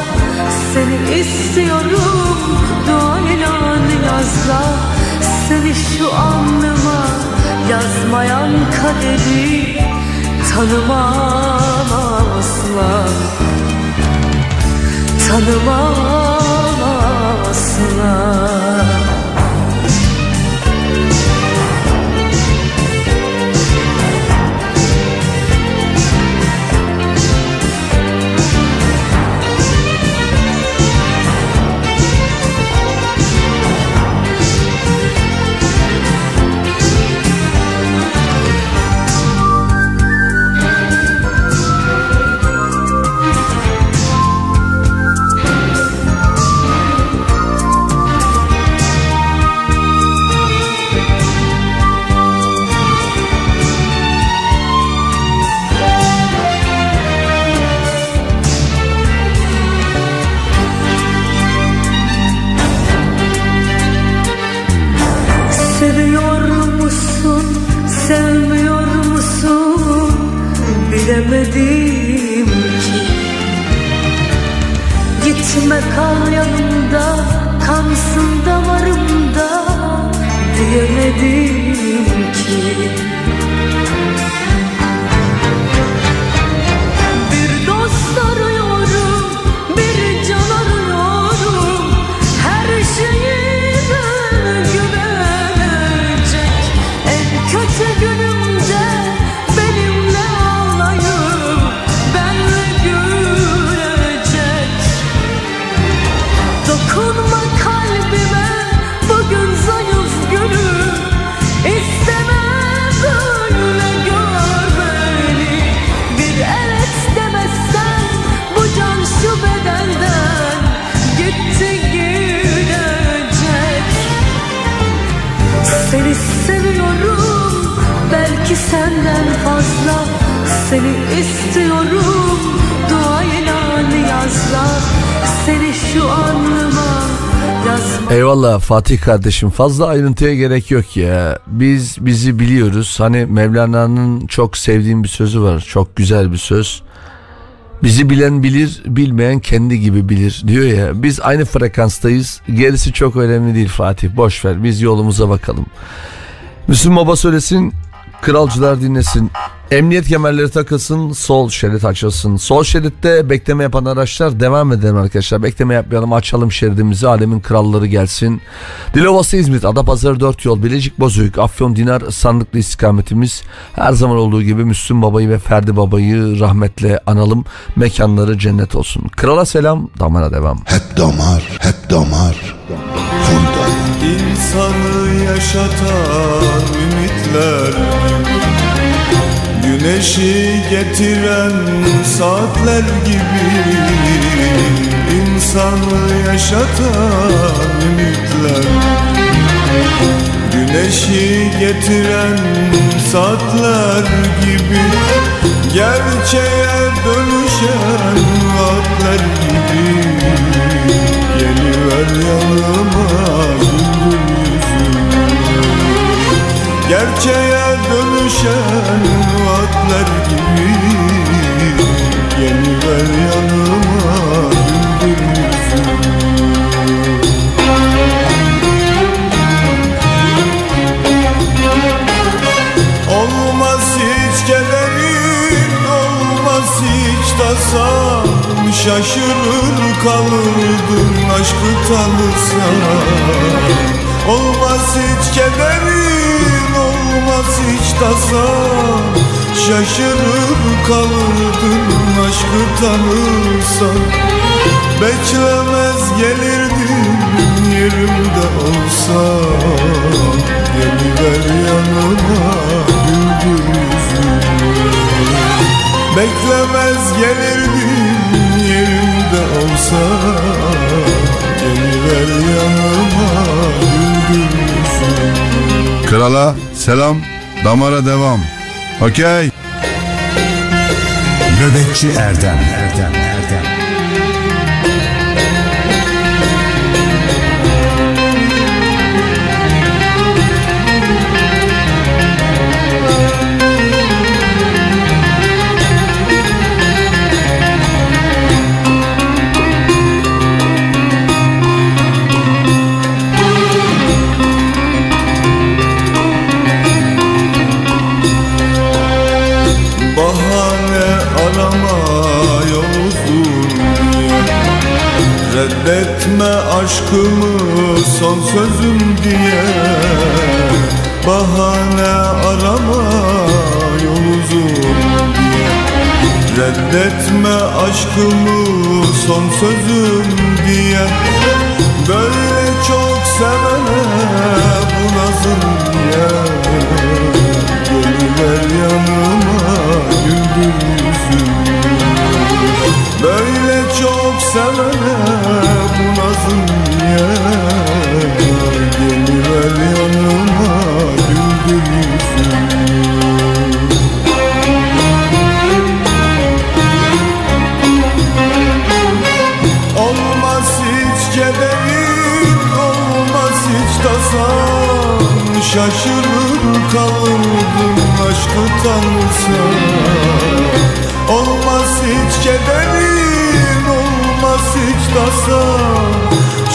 Seni istiyorum duayla niyazla Seni şu anlıma yazmayan kaderi Tanımam asla. Tanımam asla. Gitme kal yanımda, kansın damarımda. Diyemedim ki Seni istiyorum duayla niyazla Seni şu yazma Eyvallah Fatih kardeşim fazla ayrıntıya gerek yok ya. Biz bizi biliyoruz. Hani Mevlana'nın çok sevdiğim bir sözü var. Çok güzel bir söz. Bizi bilen bilir, bilmeyen kendi gibi bilir diyor ya. Biz aynı frekanstayız. Gerisi çok önemli değil Fatih. Boş ver. Biz yolumuza bakalım. Müslüm Baba söylesin, kralcılar dinlesin. Emniyet kemerleri takılsın, sol şerit açılsın. Sol şeritte bekleme yapan araçlar devam edelim arkadaşlar. Bekleme yapmayalım, açalım şeridimizi. Alemin kralları gelsin. Dilovası İzmit, Adapazarı 4 yol, Bilecik Bozüyük, Afyon Dinar sandıklı istikametimiz. Her zaman olduğu gibi Müslüm Baba'yı ve Ferdi Baba'yı rahmetle analım. Mekanları cennet olsun. Krala selam, damara devam. Hep damar, hep damar. İnsanı yaşatan ümitler Güneşi getiren saatler gibi İnsanı yaşatan ümitler. Güneşi getiren saatler gibi Gerçeğe dönüşen vaatler gibi Geliver yanıma yüzüme. Gerçeğe dönüşen vaatler gibi. Geliver yanıma güldür Olmaz hiç kederin, olmaz hiç tasan Şaşırır kalırdın aşkı tanırsan Olmaz hiç kederin, olmaz hiç tasan Şaşırır kalırdın aşkı tanırsan. Beklemez gelirdin yerimde olsan. Geliver yanıma güldür yüzüme Beklemez gelirdin yerimde olsan Krala selam, damara devam. Okey. Nöbetçi Erdem Erdem aşkımı son sözüm diye Bahane arama yol uzun diye. Reddetme aşkımı son sözüm diye. Böyle çok sevene bu nazım niye Geliver yanıma yüzümü Böyle çok sevene bu nazım niye Geliver yanıma güldür yüzümü Olmaz hiç kederin, olmaz hiç tasan Şaşırır kalırdım aşkı tanırsan Olmaz hiç kederin, tasan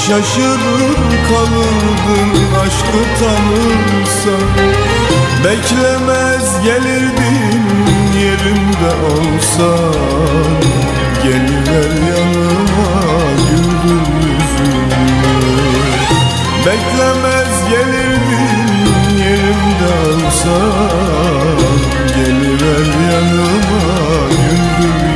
Şaşırır kalırdın aşkı tanırsan Beklemez gelirdin yerimde olsan. Geliver yanıma güldür yüzümü Beklemez gelirdin yerimde olsan. Geliver yanıma güldür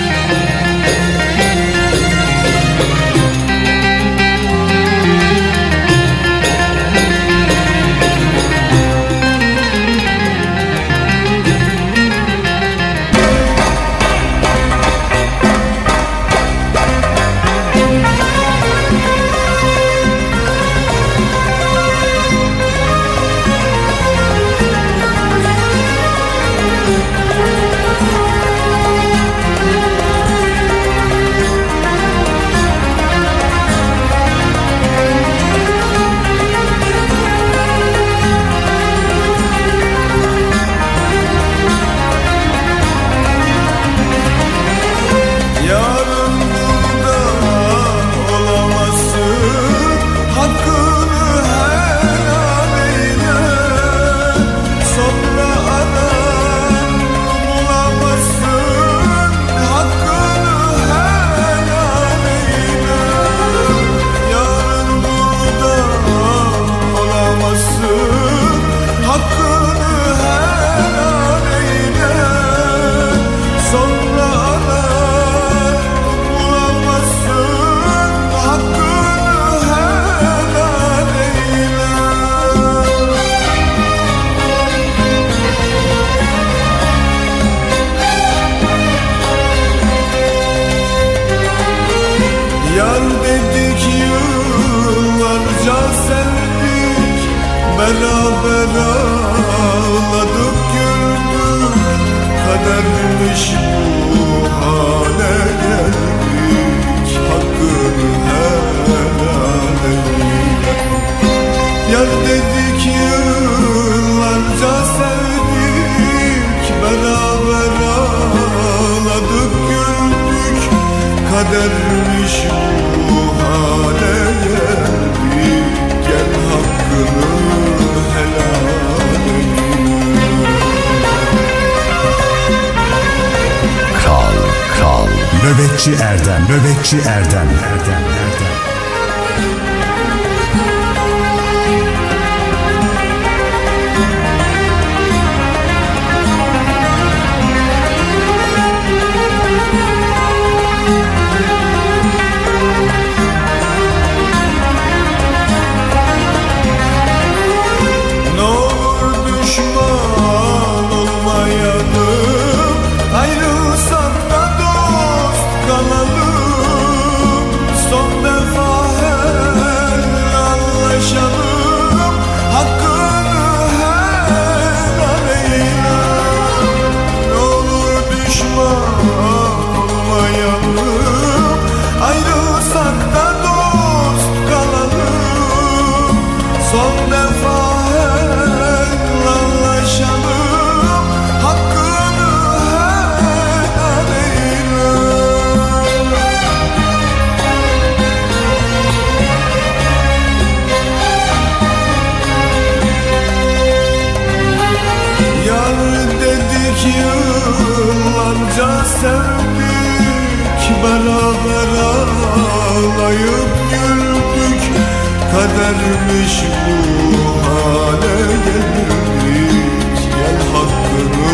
Kadermiş bu hale geldik Gel hakkını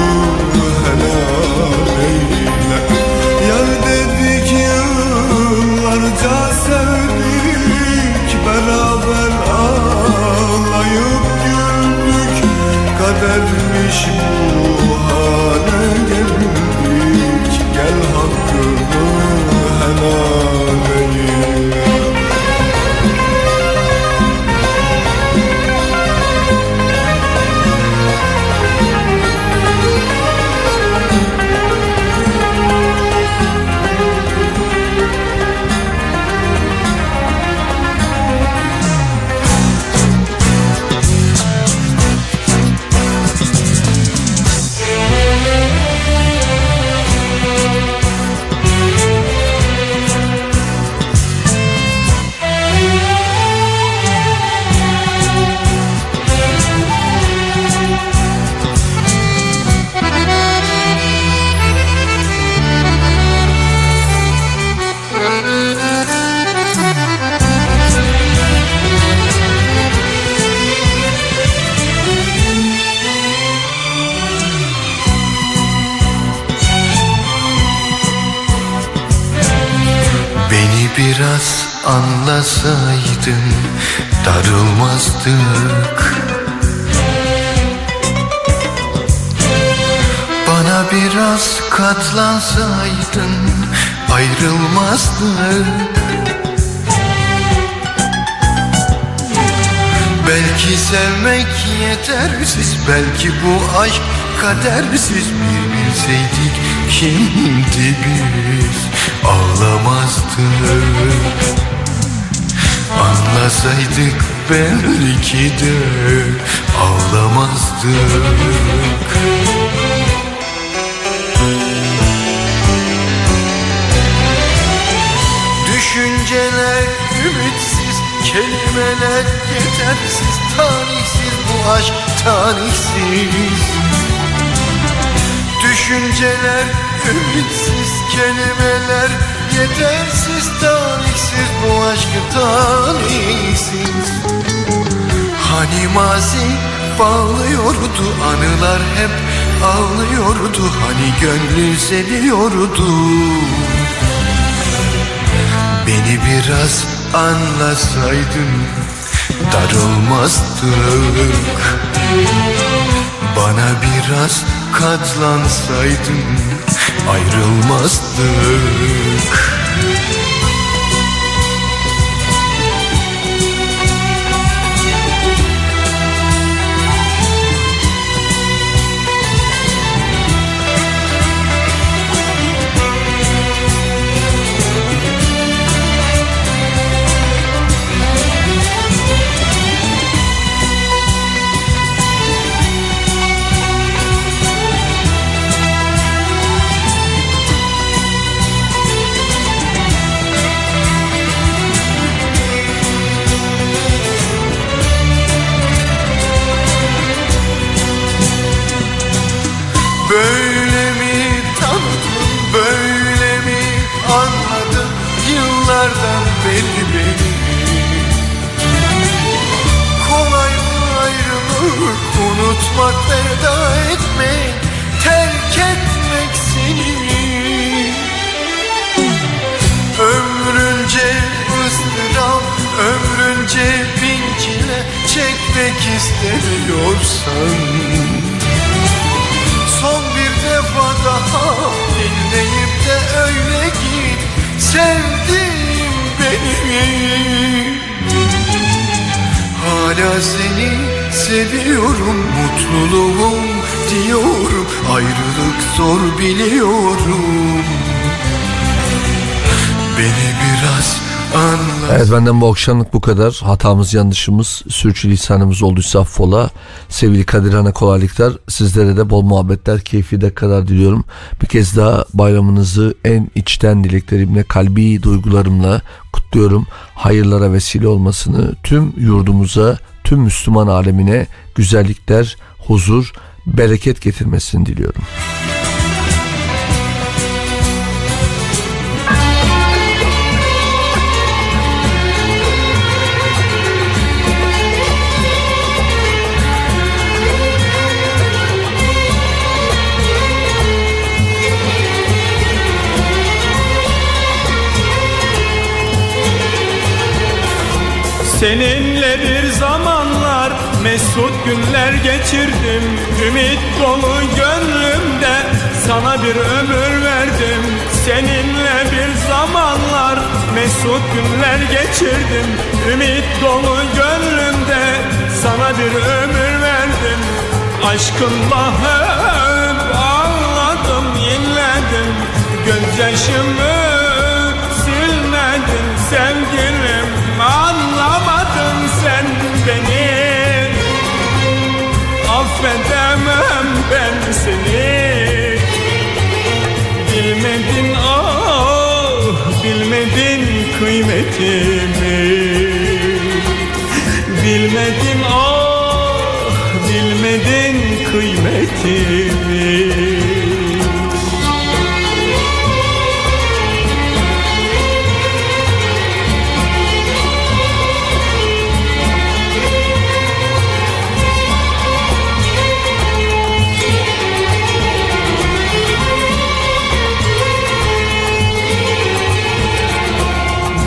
helal eyle. Yar dedik yıllarca sevdik. Beraber ağlayıp güldük. Kadermiş bu bu aşk kadersiz Bir bilseydik şimdi biz? Ağlamazdık Anlasaydık belki de ağlamazdık. Düşünceler ümitsiz, kelimeler yetersiz, talihsiz bu aşk talihsiz. Düşünceler ümitsiz, kelimeler yetersiz, talihsiz bu aşk talihsiz. Hani mazi bağlıyordu, anılar hep ağlıyordu, hani gönlü seviyordu. Beni biraz anlasaydın darılmazdık. Bana biraz katlansaydın ayrılmazdık benden bu akşamlık bu kadar. Hatamız yanlışımız sürçülisanımız olduysa affola. Sevgili Kadir Han'a kolaylıklar. Sizlere de bol muhabbetler, keyfi de kadar diliyorum. Bir kez daha bayramınızı en içten dileklerimle, kalbi duygularımla kutluyorum. Hayırlara vesile olmasını tüm yurdumuza, tüm Müslüman alemine güzellikler, huzur, bereket getirmesini diliyorum. Seninle bir zamanlar mesut günler geçirdim. Ümit dolu gönlümde sana bir ömür verdim. Seninle bir zamanlar mesut günler geçirdim. Ümit dolu gönlümde sana bir ömür verdim. Aşkınla hep ağladım inledim Gözyaşımı silmedin sevgilim seni. Bilmedin ah bilmedin kıymetimi. Bilmedin ah bilmedin kıymetimi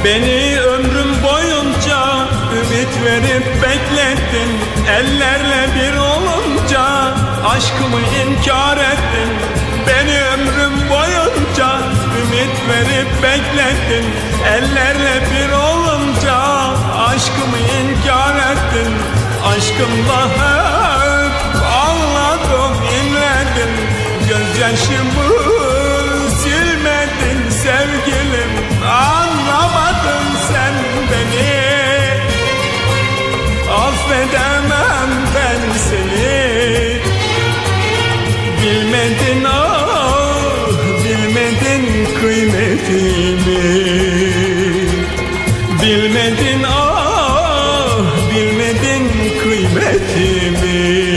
Beni ömrüm boyunca ümit verip beklettin Ellerle bir olunca aşkımı inkar ettin. Beni ömrüm boyunca ümit verip beklettin Ellerle bir olunca aşkımı inkar ettin. Aşkımla hep ağladım inledim Gözyaşımı Affedemem ben seni. Bilmedin ah Bilmedin kıymetimi. Bilmedin ah Bilmedin kıymetimi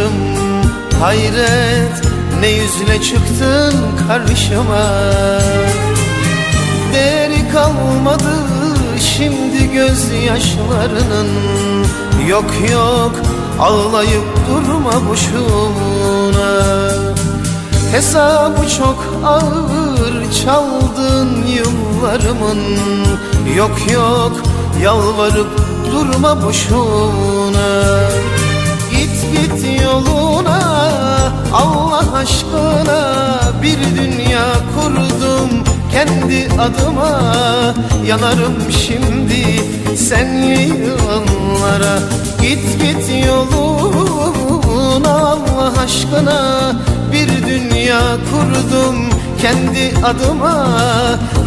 sanmıştım Hayret ne yüzle çıktın karşıma? Değeri kalmadı şimdi gözyaşlarının. Yok yok ağlayıp durma boşuna. Hesabı çok ağır çaldın yıllarımın. Yok yok yalvarıp durma boşuna Git yoluna Allah aşkına Bir dünya kurdum kendi adıma. Yanarım şimdi senli yıllara Git git yoluna. Allah aşkına Bir dünya kurdum kendi adıma.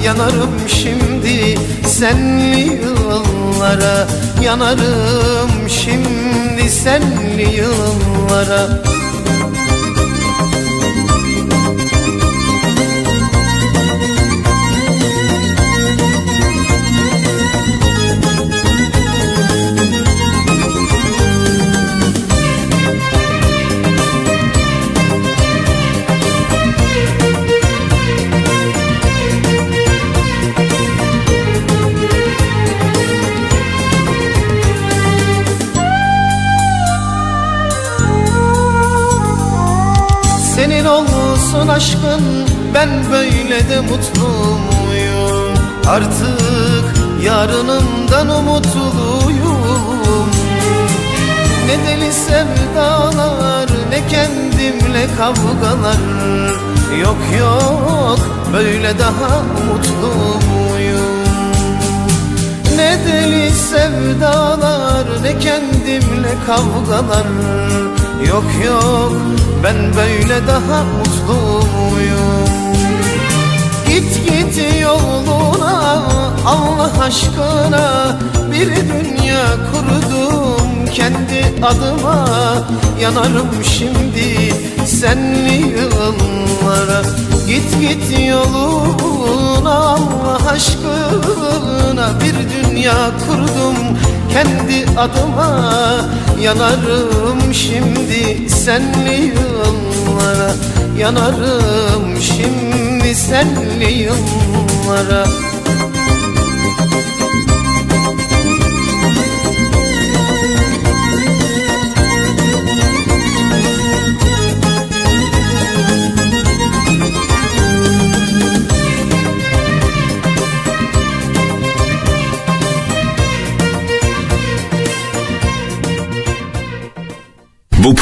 Yanarım şimdi senli yıllara Yanarım şimdi senli yıllara aşkın ben böyle de mutlu muyum? Artık yarınımdan umutluyum. Ne deli sevdalar ne kendimle kavgalar. Yok yok böyle daha mutlu muyum? Ne deli sevdalar ne kendimle kavgalar. Yok yok ben böyle daha mutluyum Git git yoluna Allah aşkına Bir dünya kurdum kendi adıma. Yanarım şimdi senli yıllara. Git git yoluna Allah aşkına Bir dünya kurdum kendi adıma Yanarım şimdi senli yıllara? Yanarım şimdi senli yıllara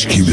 Aşk